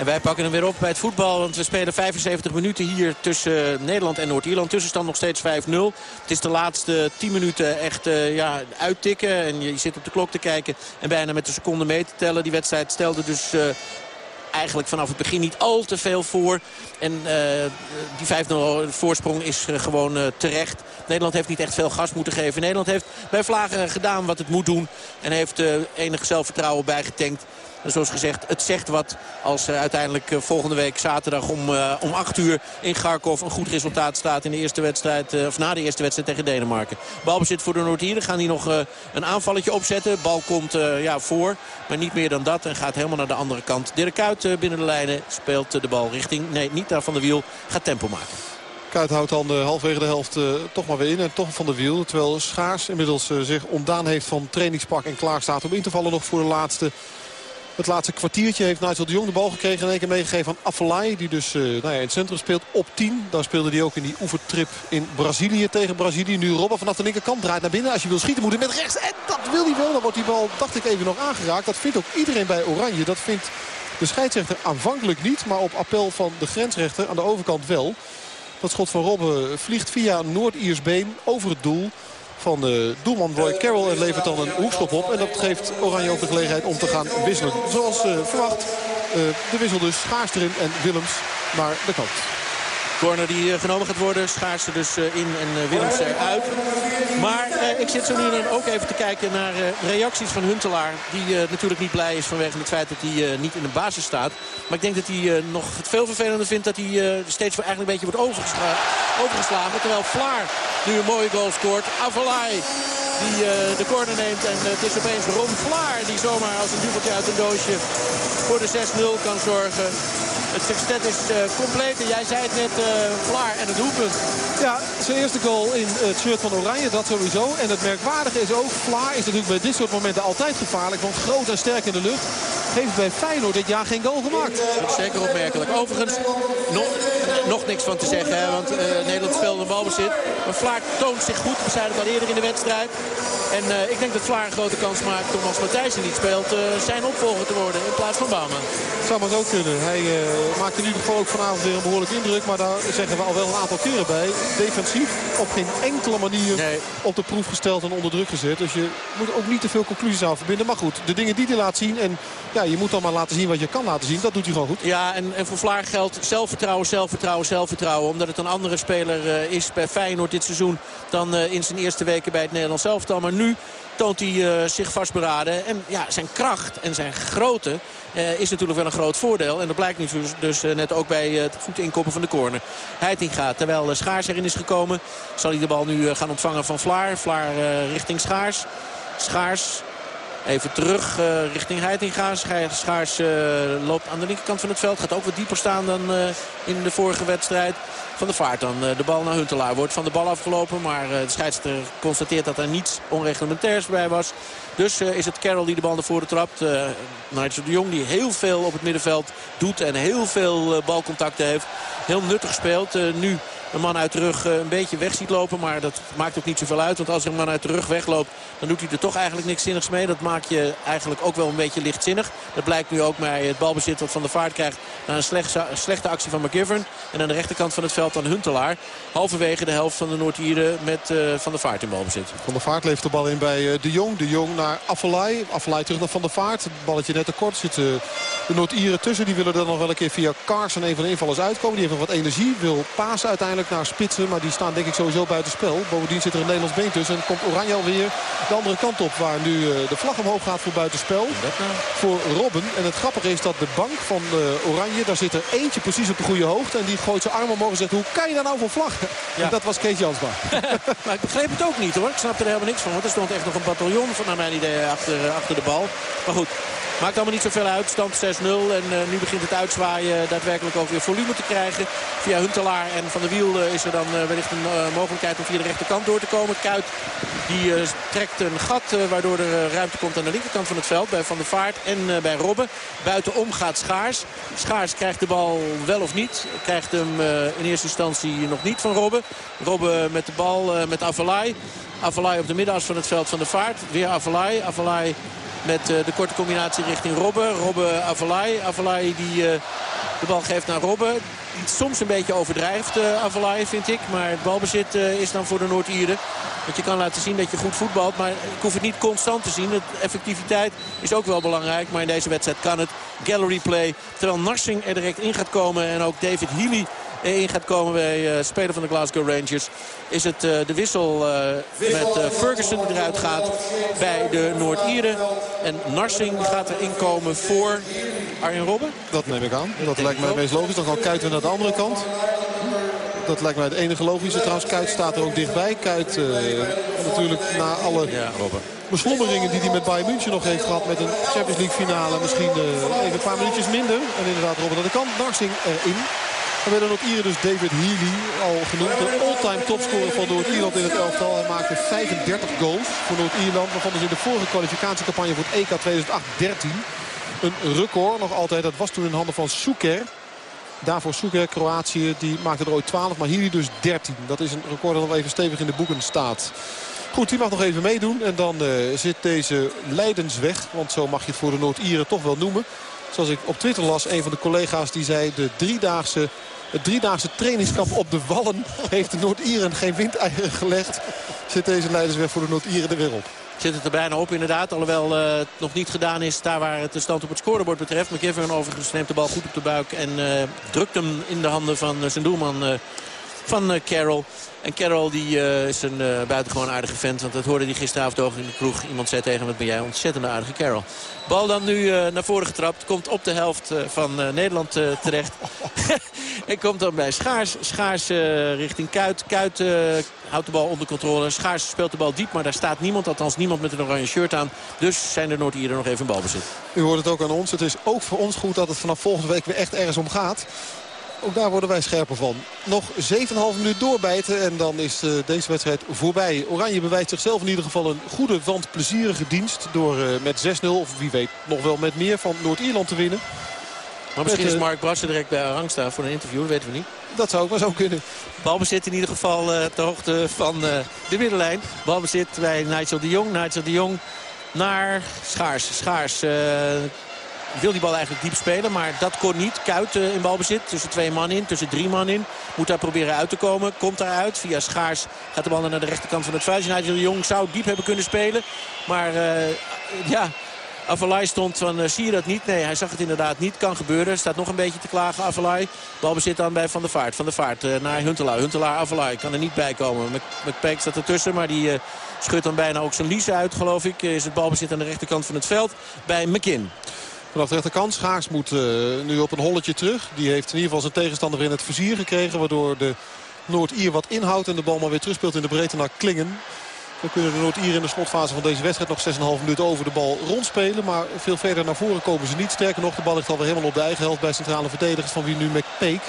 En wij pakken hem weer op bij het voetbal. Want we spelen 75 minuten hier tussen Nederland en Noord-Ierland. Tussenstand nog steeds 5-0. Het is de laatste 10 minuten echt uh, ja, uittikken. En je zit op de klok te kijken en bijna met de seconde mee te tellen. Die wedstrijd stelde dus... Uh, eigenlijk vanaf het begin niet al te veel voor. En uh, die 5-0 voorsprong is gewoon terecht. Nederland heeft niet echt veel gas moeten geven. Nederland heeft bij Vlagen gedaan wat het moet doen. En heeft enig zelfvertrouwen bijgetankt. Zoals gezegd, het zegt wat als uiteindelijk volgende week zaterdag om, uh, om 8 uur in Garkov een goed resultaat staat in de eerste wedstrijd, uh, of na de eerste wedstrijd tegen Denemarken. Balbezit voor de Noord-Ieren. Gaan die nog een aanvalletje opzetten. Bal komt ja, voor, maar niet meer dan dat. En gaat helemaal naar de andere kant. Dirk Kuyt binnen de lijnen speelt de bal richting, nee niet naar Van de Wiel, gaat tempo maken. Kuit houdt dan halverwege de helft toch maar weer in. En toch van de wiel. Terwijl Schaars inmiddels zich ontdaan heeft van trainingspak. En klaar staat om in te vallen nog voor de laatste het laatste kwartiertje heeft Nigel de Jong de bal gekregen. En één keer meegegeven van Afellay. Die dus uh, nou ja, in het centrum speelt op 10. Daar speelde hij ook in die oefentrip in Brazilië tegen Brazilië. Nu Robben vanaf de linkerkant draait naar binnen. Als je wil schieten moet hij met rechts. En dat wil hij wel. Dan wordt die bal, dacht ik, even nog aangeraakt. Dat vindt ook iedereen bij Oranje. Dat vindt de scheidsrechter aanvankelijk niet. Maar op appel van de grensrechter aan de overkant wel. Dat schot van Robben vliegt via Noord-Iersbeen over het doel van de doelman Roy Carroll. En levert dan een hoekschop op. En dat geeft Oranje ook de gelegenheid om te gaan wisselen. Zoals uh, verwacht. Uh, de wissel dus Schaars erin en Willems naar de kant. Corner die genomen gaat worden. Schaarste dus in en Willems eruit. Maar ik zit zo nu dan ook even te kijken naar reacties van Huntelaar. Die natuurlijk niet blij is vanwege het feit dat hij niet in de basis staat. Maar ik denk dat hij nog het veel vervelender vindt dat hij steeds eigenlijk een beetje wordt overgesla overgeslagen. Terwijl Vlaar nu een mooie goal scoort. Avalai die de corner neemt. En het is opeens Ron Vlaar die zomaar als een duveltje uit een doosje voor de 6-0 kan zorgen. Het sextet is uh, compleet. En jij zei het net, Vlaar en het doelpunt. Ja, zijn eerste goal in het shirt van Oranje, dat sowieso. En het merkwaardige is ook, Vlaar is natuurlijk bij dit soort momenten altijd gevaarlijk. Want groot en sterk in de lucht. Heeft bij Feyenoord dit jaar geen goal gemaakt. Dat is zeker opmerkelijk. Overigens, nog, nog niks van te zeggen. Hè, want Nederland speelde een balbezit. Maar Vlaar toont zich goed. We zeiden het al eerder in de wedstrijd. En uh, ik denk dat Vlaar een grote kans maakt om als Matthijssen niet speelt uh, zijn opvolger te worden in plaats van Bouwman. Zou maar zo kunnen. Hij uh, maakt in ieder geval ook vanavond weer een behoorlijke indruk. Maar daar zeggen we al wel een aantal keren bij. Defensief op geen enkele manier nee. op de proef gesteld en onder druk gezet. Dus je moet ook niet te veel conclusies aan verbinden. Maar goed, de dingen die hij laat zien. En ja, je moet dan maar laten zien wat je kan laten zien. Dat doet hij gewoon goed. Ja, en, en voor Vlaar geldt zelfvertrouwen, zelfvertrouwen, zelfvertrouwen. Omdat het een andere speler is bij Feyenoord dit seizoen dan in zijn eerste weken bij het Nederlands elftal. Maar nu toont hij uh, zich vastberaden. En ja, zijn kracht en zijn grootte uh, is natuurlijk wel een groot voordeel. En dat blijkt nu dus, dus uh, net ook bij het goed inkoppen van de corner. Heiting gaat. Terwijl Schaars erin is gekomen, zal hij de bal nu gaan ontvangen van Vlaar. Vlaar richting Schaars. Schaars Even terug uh, richting Heitinga. Schaars uh, loopt aan de linkerkant van het veld. Gaat ook wat dieper staan dan uh, in de vorige wedstrijd. Van de vaart dan de bal naar Huntelaar. Wordt van de bal afgelopen. Maar de scheidsrechter constateert dat er niets onreglementairs bij was. Dus is het Carroll die de bal naar voren trapt. Nigel de Jong die heel veel op het middenveld doet. En heel veel balcontacten heeft. Heel nuttig speelt. nu een man uit de rug een beetje weg ziet lopen. Maar dat maakt ook niet zoveel uit. Want als er een man uit de rug wegloopt, dan doet hij er toch eigenlijk niks zinnigs mee. Dat maakt je eigenlijk ook wel een beetje lichtzinnig. Dat blijkt nu ook bij het balbezit wat Van de Vaart krijgt. Na een slechte, actie van McGivern. En aan de rechterkant van het veld dan Huntelaar. Halverwege de helft van de Noord-Ieren met Van de Vaart in balbezit. Van de Vaart levert de bal in bij De Jong. De Jong naar Affelay. Affelay terug naar Van der Vaart. Het balletje net te kort. Zitten de Noord-Ieren tussen. Die willen er nog wel een keer via Carson een van de invallers uitkomen. Die heeft nog wat energie. Wil pasen uiteindelijk naar Spitsen. Maar die staan denk ik sowieso buiten spel. Bovendien zit er een Nederlands been tussen. En komt Oranje alweer de andere kant op. Waar nu eh, de vlag omhoog gaat voor buitenspel. Voor Robben. En het grappige is dat de bank van uh, Oranje. Daar zit er eentje precies op de goede hoogte. En die gooit zijn arm omhoog en zegt. Hoe kan je daar nou voor vlaggen? Ja. En dat was Kees Jansma. maar ik begreep het ook niet hoor. Ik snapte er helemaal niks van. Want er stond echt nog een bataljon van naar mijn idee achter, eh, achter de bal. Maar goed, Maakt allemaal niet zoveel uit. Stand 6-0. En uh, nu begint het uitzwaaien daadwerkelijk ook weer volume te krijgen. Via Huntelaar en Van der Wiel uh, is er dan uh, wellicht een mogelijkheid om via de rechterkant door te komen. Kuit die trekt een gat waardoor er ruimte komt aan de linkerkant van het veld. Bij Van der Vaart en bij Robben. Buitenom gaat Schaars. Schaars krijgt de bal wel of niet. Krijgt hem in eerste instantie nog niet van Robben. Robben met de bal met Avalai. Avalai op de middenas van het veld van de vaart. Weer Avalai. Avalai met eh, de korte combinatie richting Robben. Robben Avalai. Avalai die eh, de bal geeft naar Robben. Die soms een beetje overdrijft uh, Avalai vind ik. Maar het balbezit is dan voor de Noord-Ieren. Want je kan laten zien dat je goed voetbalt. Maar ik hoef het niet constant te zien. Effectiviteit is ook wel belangrijk. Maar in deze wedstrijd kan het. Gallery play. Terwijl Narsing er direct in gaat komen. En ook David Healy gaat komen bij uh, speler van de Glasgow Rangers. Is het uh, de wissel uh, met Ferguson die eruit gaat bij de Noord-Ieren. En Narsing gaat erin komen voor Arjen Robben. Dat neem ik aan. Dat, lijkt mij het meest logisch. Dan gaan Kuit weer naar de andere kant. Dat lijkt mij het enige logische. Trouwens, Kuit staat er ook dichtbij. Kuit natuurlijk na alle ja, beslommeringen die hij met Bayern München nog heeft gehad. Met een Champions League finale. Misschien even een paar minuutjes minder. En inderdaad Robben aan de kant. Narsing erin. En bij de Noord-Ieren dus David Healy, al genoemd. De all-time topscorer van Noord-Ierland in het elftal. Hij maakte 35 goals voor Noord-Ierland. Waarvan dus in de vorige kwalificatiecampagne voor het EK 2008 13. Een record nog altijd. Dat was toen in handen van Suker. Daarvoor Suker, Kroatië, die maakte er ooit 12. Maar Healy dus 13. Dat is een record dat nog even stevig in de boeken staat. Goed, die mag nog even meedoen. En dan uh, zit deze Leidensweg. Want zo mag je het voor de Noord-Ieren toch wel noemen. Zoals ik op Twitter las, een van de collega's die zei... de driedaagse het driedaagse trainingskamp op de Wallen heeft de Noord-Ieren geen windeieren gelegd. Zit deze leidersweg voor de Noord-Ieren er weer op. Zit het er bijna op inderdaad. Alhoewel uh, het nog niet gedaan is daar waar het de stand op het scorebord betreft. McGivern overigens neemt de bal goed op de buik. En uh, drukt hem in de handen van uh, zijn doelman van Carroll. En Carroll die, uh, is een uh, buitengewoon aardige vent. Want dat hoorde hij gisteravond ook in de kroeg. Iemand zei tegen hem, wat ben jij ontzettend aardige Carroll. Bal dan nu naar voren getrapt. Komt op de helft van Nederland terecht. en komt dan bij Schaars. Schaars richting Kuit. Kuit houdt de bal onder controle. Schaars speelt de bal diep, maar daar staat niemand. Althans niemand met een oranje shirt aan. Dus zijn de Noord-Ieren nog even in balbezit. U hoort het ook aan ons. Het is ook voor ons goed dat het vanaf volgende week weer echt ergens om gaat. Ook daar worden wij scherper van. Nog 7,5 minuut doorbijten en dan is uh, deze wedstrijd voorbij. Oranje bewijst zichzelf in ieder geval een goede, want plezierige dienst... door uh, met 6-0, of wie weet nog wel met meer, van Noord-Ierland te winnen. Maar misschien met, is Mark Brassen direct bij Arang staan voor een interview, dat weten we niet. Dat zou ook maar zo kunnen. Balbezit in ieder geval uh, ter hoogte van de middenlijn. Balbezit bij Nigel de Jong. Nigel de Jong naar Schaars. Schaars wil die bal eigenlijk diep spelen. Maar dat kon niet. Kuit uh, in balbezit. Tussen twee man in. Tussen drie man in. Moet daar proberen uit te komen. Komt daaruit. Via Schaars gaat de bal naar de rechterkant van het vuist. Nigel de Jong zou diep hebben kunnen spelen. Maar uh, ja... Avalai stond van, uh, zie je dat niet? Nee, hij zag het inderdaad niet. Kan gebeuren. Staat nog een beetje te klagen, Avalai. Balbezit dan bij Van der Vaart. Van der Vaart naar Huntelaar. Huntelaar, Avalai. Kan er niet bij komen. McPeck staat ertussen, maar die uh, schudt dan bijna ook zijn lies uit, geloof ik. Is het balbezit aan de rechterkant van het veld bij McKin. Vanaf de rechterkant. Schaars moet uh, nu op een holletje terug. Die heeft in ieder geval zijn tegenstander in het vizier gekregen. Waardoor de Noord-Ier wat inhoudt. En de bal maar weer terugspeelt in de breedte naar Klingen. Dan kunnen de Noord-Ier in de slotfase van deze wedstrijd nog 6,5 minuten over de bal rondspelen. Maar veel verder naar voren komen ze niet. Sterker nog, de bal ligt alweer helemaal op de eigen helft bij centrale verdedigers. Van wie nu McPeek.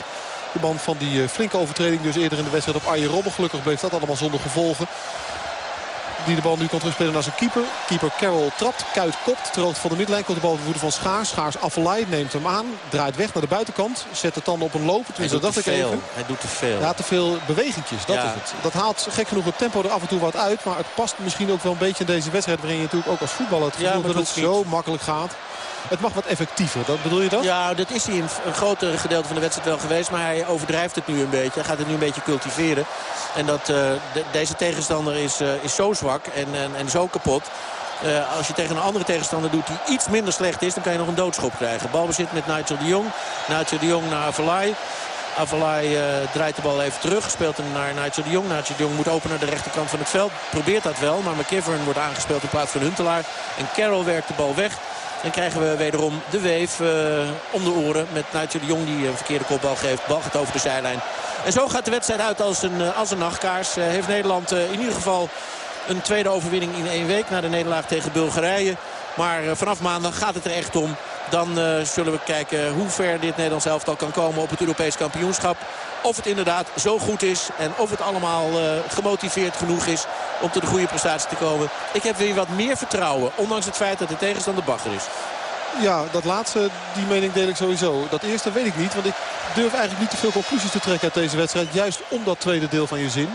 De man van die uh, flinke overtreding dus eerder in de wedstrijd op Arjen Robben. Gelukkig bleef dat allemaal zonder gevolgen. Die de bal nu kan terugspelen naar zijn keeper. Keeper Carroll trapt. Kuit kopt. Ter van de middenlijn komt de bal de van Schaars. Schaars Affelay neemt hem aan. Draait weg naar de buitenkant. Zet het dan op een loop. Hij doet, te veel. Hij doet te veel. Ja, te veel bewegingjes. Dat is het. Dat haalt gek genoeg het tempo er af en toe wat uit. Maar het past misschien ook wel een beetje in deze wedstrijd. Waarin je natuurlijk ook als voetballer het gevoel dat het zo makkelijk gaat. Het mag wat effectiever, dat bedoel je dat? Ja, dat is hij in een groter gedeelte van de wedstrijd wel geweest. Maar hij overdrijft het nu een beetje. Hij gaat het nu een beetje cultiveren. En dat, uh, deze tegenstander is, uh, is zo zwak en, en, en zo kapot. Uh, als je tegen een andere tegenstander doet die iets minder slecht is... dan kan je nog een doodschop krijgen. Balbezit met Nigel de Jong. Nigel de Jong naar Avalai. Avalai draait de bal even terug. Speelt hem naar Nigel de Jong. Nigel de Jong moet open naar de rechterkant van het veld. Probeert dat wel, maar McKivern wordt aangespeeld in plaats van Huntelaar. En Carroll werkt de bal weg. Dan krijgen we wederom de weef uh, om de oren met Nigel de Jong die een verkeerde kopbal geeft. Bal gaat over de zijlijn. En zo gaat de wedstrijd uit als een, uh, als een nachtkaars. Heeft Nederland in ieder geval een tweede overwinning in één week na de nederlaag tegen Bulgarije. Maar vanaf maandag gaat het er echt om. Dan zullen we kijken hoe ver dit Nederlands elftal kan komen op het Europees kampioenschap. Of het inderdaad zo goed is en of het allemaal gemotiveerd genoeg is om tot de goede prestatie te komen. Ik heb weer wat meer vertrouwen, ondanks het feit dat de tegenstander bagger is. Ja, dat laatste, die mening deel ik sowieso. Dat eerste weet ik niet, want ik durf eigenlijk niet te veel conclusies te trekken uit deze wedstrijd. Juist om dat tweede deel van je zin.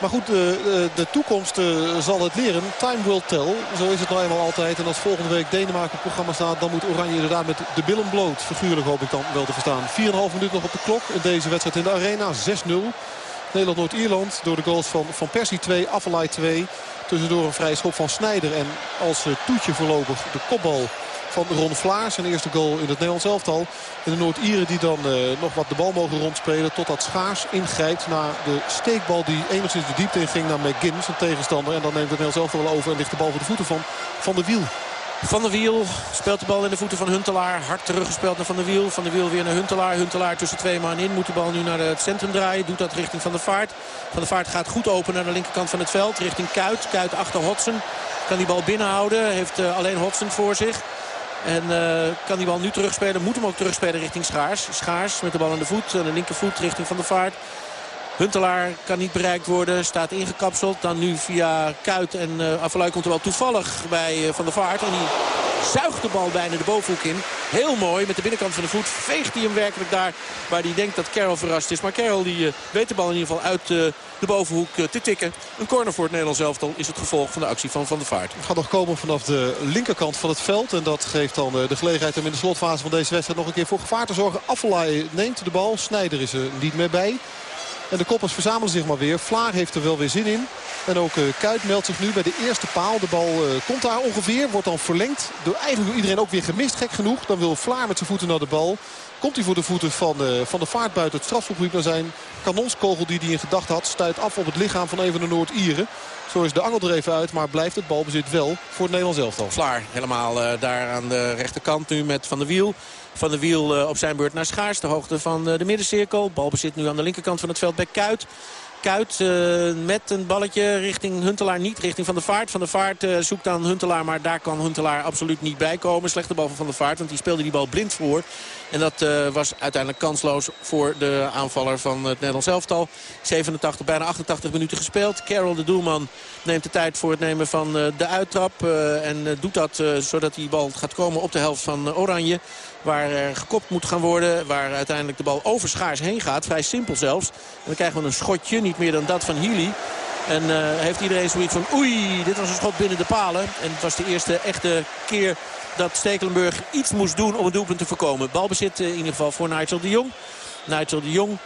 Maar goed, de, de toekomst eh, zal het leren. Time will tell. Zo is het nou eenmaal altijd. En als volgende week Denemarken op programma staat... dan moet Oranje inderdaad met de billen bloot. Figuurlijk hoop ik dan wel te verstaan. 4,5 minuut nog op de klok in deze wedstrijd in de Arena. 6-0. Nederland-Noord-Ierland door de goals van Van Persie 2, Affelay 2. Tussendoor een vrije schop van Snijder. En als eh, toetje voorlopig de kopbal van Ron Vlaar. Zijn eerste goal in het Nederlands elftal. En de Noord-Ieren die dan uh, nog wat de bal mogen rondspelen. Totdat Schaars ingrijpt naar de steekbal die enigszins de diepte in ging naar McGinn, zijn tegenstander. En dan neemt het Nederlands elftal wel over en ligt de bal voor de voeten van Van de Wiel. Van der Wiel speelt de bal in de voeten van Huntelaar. Hard teruggespeeld naar Van der Wiel. Van der Wiel weer naar Huntelaar. Huntelaar tussen twee man in. Moet de bal nu naar het centrum draaien. Doet dat richting Van der Vaart. Van der Vaart gaat goed open naar de linkerkant van het veld. Richting Kuit. Kuit achter Hotsen. Kan die bal binnenhouden. Heeft uh, alleen Hotsen voor zich. En uh, kan die bal nu terugspelen. Moet hem ook terugspelen richting Schaars. Schaars met de bal aan de voet. Aan de linkervoet richting Van der Vaart. Huntelaar kan niet bereikt worden. Staat ingekapseld. Dan nu via Kuit. En uh, komt er wel toevallig bij uh, Van der Vaart. En die zuigt de bal bijna de bovenhoek in. Heel mooi. Met de binnenkant van de voet veegt hij hem werkelijk daar waar hij denkt dat Carroll verrast is. Maar Carroll die, weet de bal in ieder geval uit de bovenhoek te tikken. Een corner voor het Nederlands elftal is het gevolg van de actie van Van der Vaart. Het gaat nog komen vanaf de linkerkant van het veld. En dat geeft dan de gelegenheid om in de slotfase van deze wedstrijd nog een keer voor gevaar te zorgen. Affelay neemt de bal. Snijder is er niet meer bij. En de koppers verzamelen zich maar weer. Vlaar heeft er wel weer zin in. En ook uh, Kuit meldt zich nu bij de eerste paal. De bal komt daar ongeveer. Wordt dan verlengd. Door eigenlijk iedereen ook weer gemist. Gek genoeg. Dan wil Vlaar met zijn voeten naar de bal. Komt hij voor de voeten van, uh, van de vaart buiten het strafschopgebied. naar zijn kanonskogel die hij in gedachten had. Stuit af op het lichaam van een van de Noord-Ieren. Zo is de angel er even uit. Maar blijft het balbezit wel voor het Nederlands elftal. Vlaar helemaal daar aan de rechterkant nu met Van der Wiel. Van de Wiel eh, op zijn beurt naar Schaars. De hoogte van eh, de middencirkel. Balbezit nu aan de linkerkant van het veld bij Kuit. Kuit uh, met een balletje richting Huntelaar. Niet richting Van de Vaart. Van de Vaart uh, zoekt aan Huntelaar. Maar daar kan Huntelaar absoluut niet bij komen. Slechte bal van Van de Vaart. Want die speelde die bal blind voor. En dat uh, was uiteindelijk kansloos voor de aanvaller van het Nederlands elftal. 87, bijna 88 minuten gespeeld. Carroll, de doelman, neemt de tijd voor het nemen van de uittrap. en doet dat zodat die bal gaat komen op de helft van Oranje. Waar er gekopt moet gaan worden. Waar uiteindelijk de bal over Schaars heen gaat. Vrij simpel zelfs. En dan krijgen we een schotje. Niet meer dan dat van Healy. En uh, heeft iedereen zoiets van oei, dit was een schot binnen de palen. En het was de eerste echte keer dat Stekelenburg iets moest doen om een doelpunt te voorkomen. Balbezit in ieder geval voor Nigel de Jong. Nigel de Jong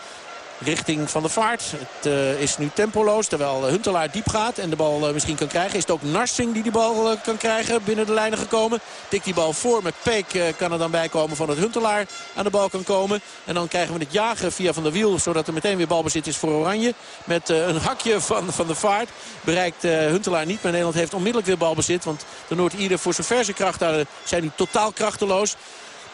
richting Van de Vaart. Het uh, is nu tempoloos terwijl Huntelaar diep gaat en de bal uh, misschien kan krijgen. Is het ook Narsing die die bal kan krijgen binnen de lijnen gekomen. Tikt die bal voor met Peek kan er dan bij komen van het Huntelaar aan de bal kan komen. En dan krijgen we het jagen via Van der Wiel zodat er meteen weer balbezit is voor Oranje. Met een hakje van, van de Vaart bereikt Huntelaar niet. Maar Nederland heeft onmiddellijk weer balbezit. Want de Noord-Ieren voor zijn verse kracht zijn die totaal krachteloos.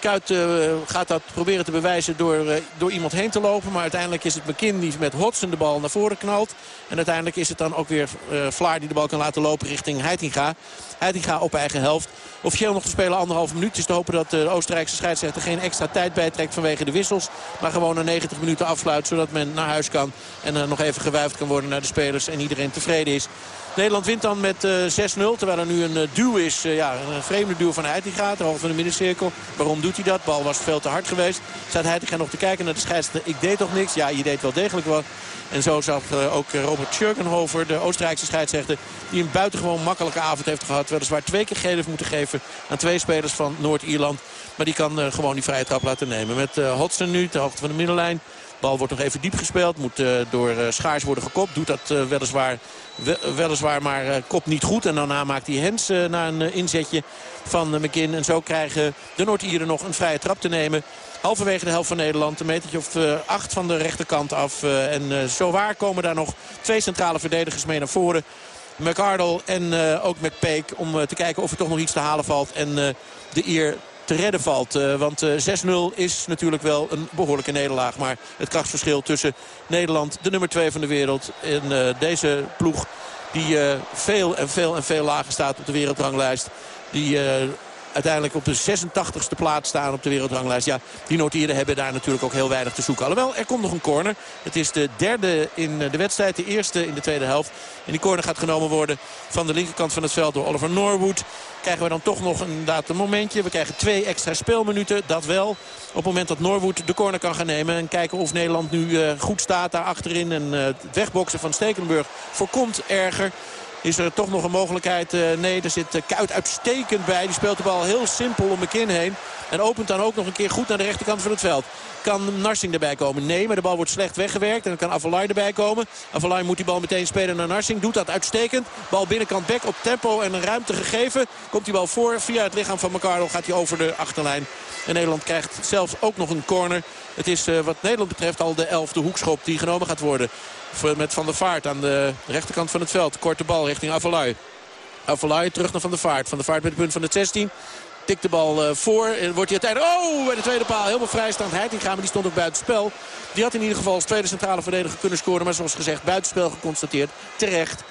Kuit uh, gaat dat proberen te bewijzen door, uh, door iemand heen te lopen. Maar uiteindelijk is het McKin die met Hodson de bal naar voren knalt. En uiteindelijk is het dan ook weer uh, Vlaar die de bal kan laten lopen richting Heitinga. Heitinga op eigen helft. Officieel nog te spelen anderhalf minuut. Het te hopen dat de Oostenrijkse scheidsrechter geen extra tijd bijtrekt vanwege de wissels. Maar gewoon na 90 minuten afsluit zodat men naar huis kan. En nog even gewuifd kan worden naar de spelers en iedereen tevreden is. Nederland wint dan met 6-0. Terwijl er nu een duw is. ja, een vreemde duw van Heitinga. De halve van de middencirkel. Waarom doet hij dat? Bal was veel te hard geweest. Staat Heitinga nog te kijken naar de scheidsrechter. Ik deed toch niks? Ja, je deed wel degelijk wat. En zo zag ook Robert Schurkenhofer, de Oostenrijkse scheidsrechter... die een buitengewoon makkelijke avond heeft gehad. Weliswaar twee keer geel moeten geven aan twee spelers van Noord-Ierland. Maar die kan gewoon die vrije trap laten nemen. Met Hodgson nu, ter hoogte van de middenlijn. Bal wordt nog even diep gespeeld. Moet uh, door Schaars worden gekopt. Doet dat weliswaar, weliswaar maar kop niet goed. En daarna maakt hij Hens na een inzetje van McKin. En zo krijgen de Noord-Ieren nog een vrije trap te nemen. Halverwege de helft van Nederland. Een metertje of acht van de rechterkant af. en zo waar komen daar nog twee centrale verdedigers mee naar voren. McArdle en ook McPeak. Om te kijken of er toch nog iets te halen valt. En de eer te redden valt. Want uh, 6-0 is natuurlijk wel een behoorlijke nederlaag. Maar het krachtsverschil tussen Nederland, de nummer 2 van de wereld... en deze ploeg die veel en veel en veel lager staat op de wereldranglijst... die uiteindelijk op de 86e plaats staan op de wereldranglijst. Ja, die Noord-Ieren hebben daar natuurlijk ook heel weinig te zoeken. Alhoewel, er komt nog een corner. Het is de derde in de wedstrijd, de eerste in de tweede helft. En die corner gaat genomen worden van de linkerkant van het veld door Oliver Norwood krijgen we dan toch nog inderdaad een momentje. We krijgen twee extra speelminuten, dat wel. Op het moment dat Norwood de corner kan gaan nemen. En kijken of Nederland nu uh, goed staat daar achterin. En uh, het wegboksen van Stekenburg voorkomt erger. Is er toch nog een mogelijkheid? Uh, nee, er zit Kuit uitstekend bij. Die speelt de bal heel simpel om McKin heen. En opent dan ook nog een keer goed naar de rechterkant van het veld. Kan Narsing erbij komen? Nee, maar de bal wordt slecht weggewerkt. En dan kan Avalai erbij komen. Avalai moet die bal meteen spelen naar Narsing. Doet dat uitstekend. Bal binnenkant back op tempo en ruimte gegeven. Komt die bal voor. Via het lichaam van McCardle gaat hij over de achterlijn. En Nederland krijgt zelfs ook nog een corner. Het is uh, wat Nederland betreft al de elfde hoekschop die genomen gaat worden. Met Van der Vaart aan de rechterkant van het veld. Korte bal richting Avalai. Avalai terug naar Van der Vaart. Van der Vaart met het punt van de 16. Tikt de bal uh, voor. En wordt hij uiteindelijk... Oh, bij de tweede paal helemaal vrijstaand. Heitinga, maar die stond ook buitenspel. Die had in ieder geval als tweede centrale verdediger kunnen scoren. Maar zoals gezegd, buitenspel geconstateerd. Terecht.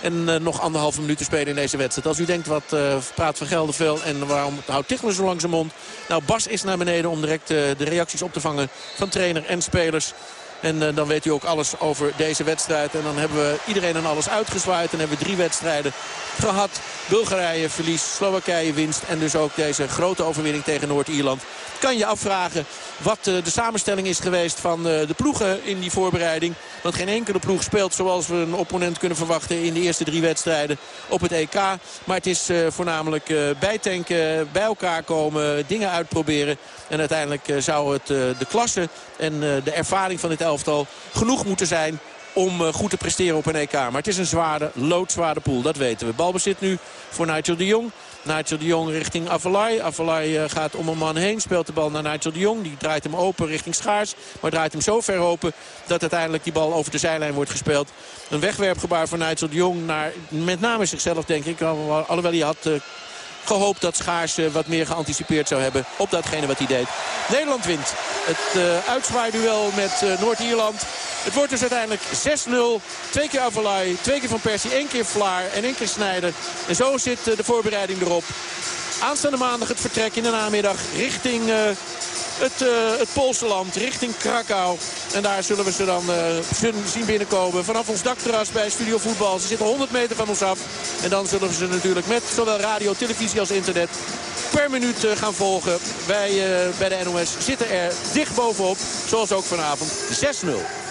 En uh, nog anderhalve minuut te spelen in deze wedstrijd. Als u denkt, wat uh, praat Van Gelder veel en waarom houdt Tichler zo lang zijn mond? Nou, Bas is naar beneden om direct uh, de reacties op te vangen van trainer en spelers. En uh, dan weet u ook alles over deze wedstrijd. En dan hebben we iedereen en alles uitgezwaaid. En hebben we drie wedstrijden gehad. Bulgarije verlies, Slowakije winst. En dus ook deze grote overwinning tegen Noord-Ierland. Kan je afvragen wat uh, de samenstelling is geweest van uh, de ploegen in die voorbereiding. Want geen enkele ploeg speelt zoals we een opponent kunnen verwachten in de eerste drie wedstrijden op het EK. Maar het is voornamelijk bijtanken, bij elkaar komen, dingen uitproberen. En uiteindelijk zou het de klasse en de ervaring van dit elftal genoeg moeten zijn om goed te presteren op een EK. Maar het is een zware, loodzware pool, dat weten we. Balbezit nu voor Nigel de Jong. Nigel de Jong richting Avalai. Avalai gaat om een man heen, speelt de bal naar Nigel de Jong. Die draait hem open richting Schaars. Maar draait hem zo ver open dat uiteindelijk die bal over de zijlijn wordt gespeeld. Een wegwerpgebaar voor Nigel de Jong naar met name zichzelf denk ik. Alhoewel hij had... Gehoopt dat Schaars wat meer geanticipeerd zou hebben op datgene wat hij deed. Nederland wint het uh, met uh, Noord-Ierland. Het wordt dus uiteindelijk 6-0. Twee keer Avalai, twee keer Van Persie, één keer Vlaar en één keer Snijder. En zo zit uh, de voorbereiding erop. Aanstaande maandag het vertrek in de namiddag richting het, uh, het Poolse land richting Krakau. En daar zullen we ze dan uh, zien binnenkomen. Vanaf ons dakterras bij Studio Voetbal. Ze zitten 100 meter van ons af. En dan zullen we ze natuurlijk met zowel radio, televisie als internet per minuut uh, gaan volgen. Wij bij de NOS zitten er dicht bovenop. Zoals ook vanavond 6-0.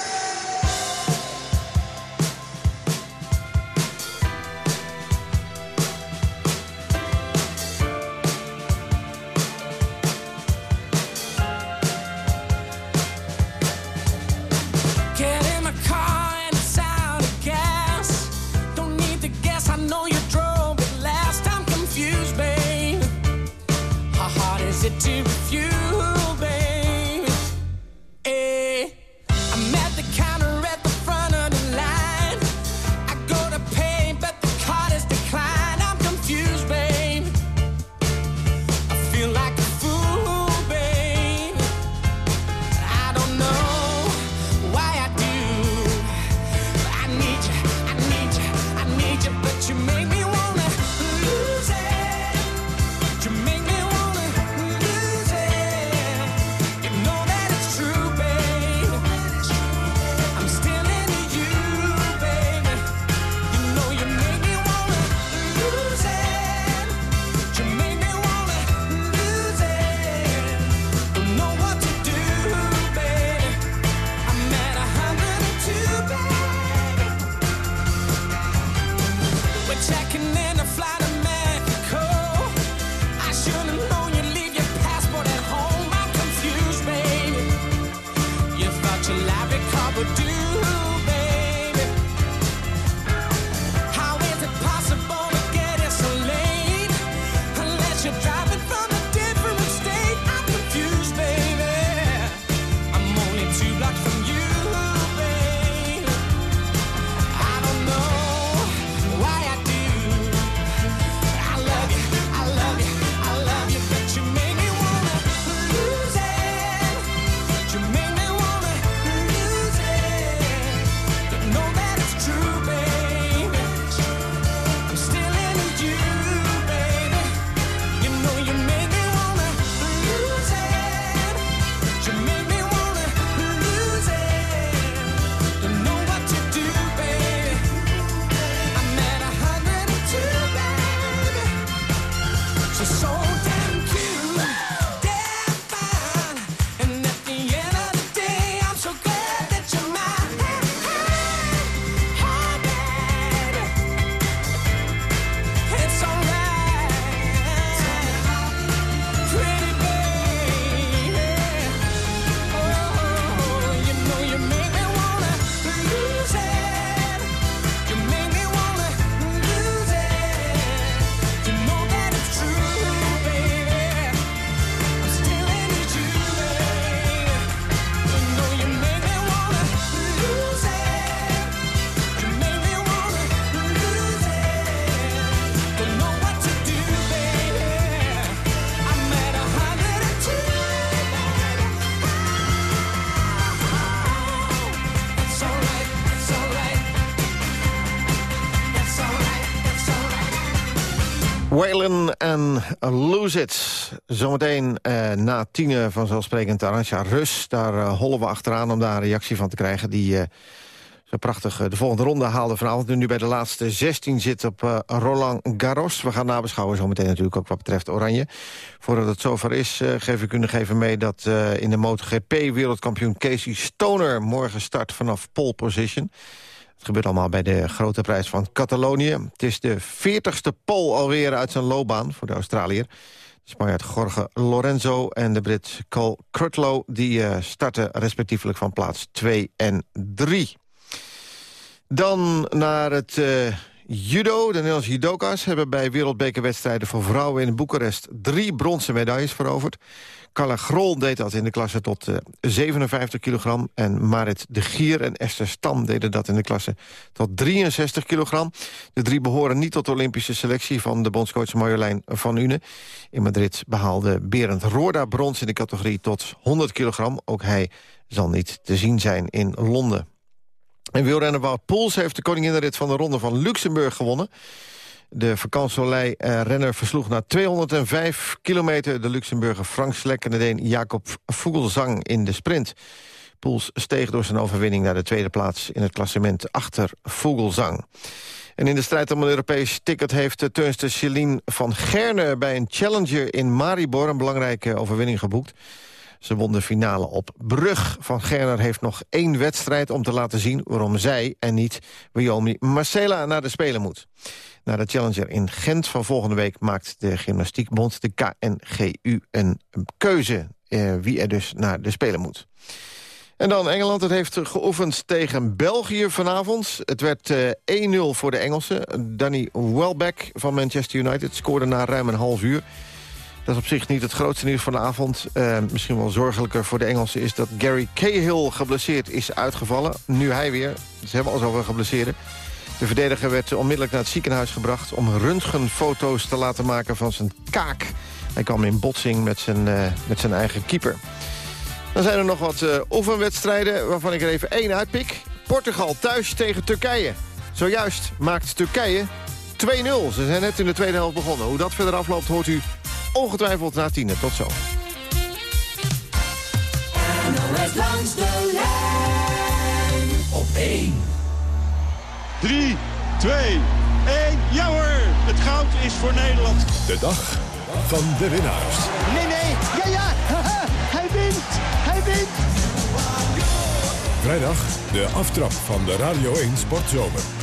Waylon en Lose It. Zometeen uh, na tienen vanzelfsprekend Arantja Rus. Daar uh, hollen we achteraan om daar een reactie van te krijgen. Die uh, zo prachtig de volgende ronde haalde vanavond. Nu bij de laatste 16 zit op Roland Garros. We gaan nabeschouwen zometeen natuurlijk ook wat betreft Oranje. Voordat het zover is, geef ik u nog even mee... dat in de MotoGP wereldkampioen Casey Stoner... morgen start vanaf pole position... Het gebeurt allemaal bij de grote prijs van Catalonië. Het is de 40ste pol alweer uit zijn loopbaan voor de Australiër. De Spanjaard Jorge Lorenzo en de Brit Cole Crutlow... die uh, starten respectievelijk van plaats 2 en 3. Dan naar het uh, judo. De Nederlandse judoka's hebben bij wereldbekerwedstrijden voor vrouwen in Boekarest... drie bronzen medailles veroverd. Carla Grol deed dat in de klasse tot 57 eh, kilogram. En Marit de Gier en Esther Stam deden dat in de klasse tot 63 kilogram. De drie behoren niet tot de Olympische selectie van de bondscoach Marjolein van Une. In Madrid behaalde Berend Roorda brons in de categorie tot 100 kilogram. Ook hij zal niet te zien zijn in Londen. En wielrenner Wout Poels heeft de koninginrit van de Ronde van Luxemburg gewonnen. De vakantie-renner versloeg na 205 kilometer... de Luxemburger Frank Slek en de Deen Jacob Vogelsang in de sprint. Poels steeg door zijn overwinning naar de tweede plaats... in het klassement achter Vogelsang. En in de strijd om een Europees ticket heeft de turnster Celine van Gerne... bij een challenger in Maribor een belangrijke overwinning geboekt. Ze won de finale op Brug. Van Gerner heeft nog één wedstrijd om te laten zien... waarom zij en niet Wyoming Marcela naar de Spelen moet. Na de Challenger in Gent van volgende week... maakt de Gymnastiekbond, de KNGU, een keuze... Eh, wie er dus naar de Spelen moet. En dan Engeland, het heeft geoefend tegen België vanavond. Het werd uh, 1-0 voor de Engelsen. Danny Welbeck van Manchester United scoorde na ruim een half uur. Dat is op zich niet het grootste nieuws van de avond. Uh, misschien wel zorgelijker voor de Engelsen is dat Gary Cahill geblesseerd is uitgevallen. Nu hij weer. Ze hebben al zoveel geblesseerden. De verdediger werd onmiddellijk naar het ziekenhuis gebracht... om röntgenfoto's te laten maken van zijn kaak. Hij kwam in botsing met zijn, uh, met zijn eigen keeper. Dan zijn er nog wat uh, oefenwedstrijden waarvan ik er even één uitpik. Portugal thuis tegen Turkije. Zojuist maakt Turkije 2-0. Ze zijn net in de tweede helft begonnen. Hoe dat verder afloopt hoort u ongetwijfeld na tienen. Tot zo. NOS langs de lijn op 1. 3, 2, 1. Ja hoor, het goud is voor Nederland. De dag van de winnaars. Nee, nee, ja, ja, hij wint, hij wint. Vrijdag de aftrap van de Radio 1 Sportzomer.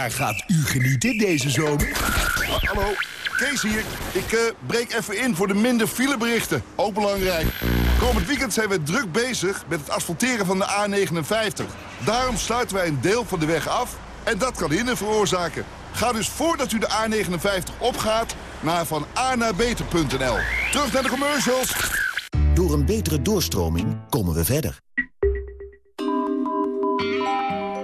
Waar gaat u genieten deze zomer? Hallo, Kees hier. Ik uh, breek even in voor de minder fileberichten. Ook belangrijk. Komend weekend zijn we druk bezig met het asfalteren van de A59. Daarom sluiten wij een deel van de weg af en dat kan hinder veroorzaken. Ga dus voordat u de A59 opgaat naar van naar beter.nl. Terug naar de commercials. Door een betere doorstroming komen we verder.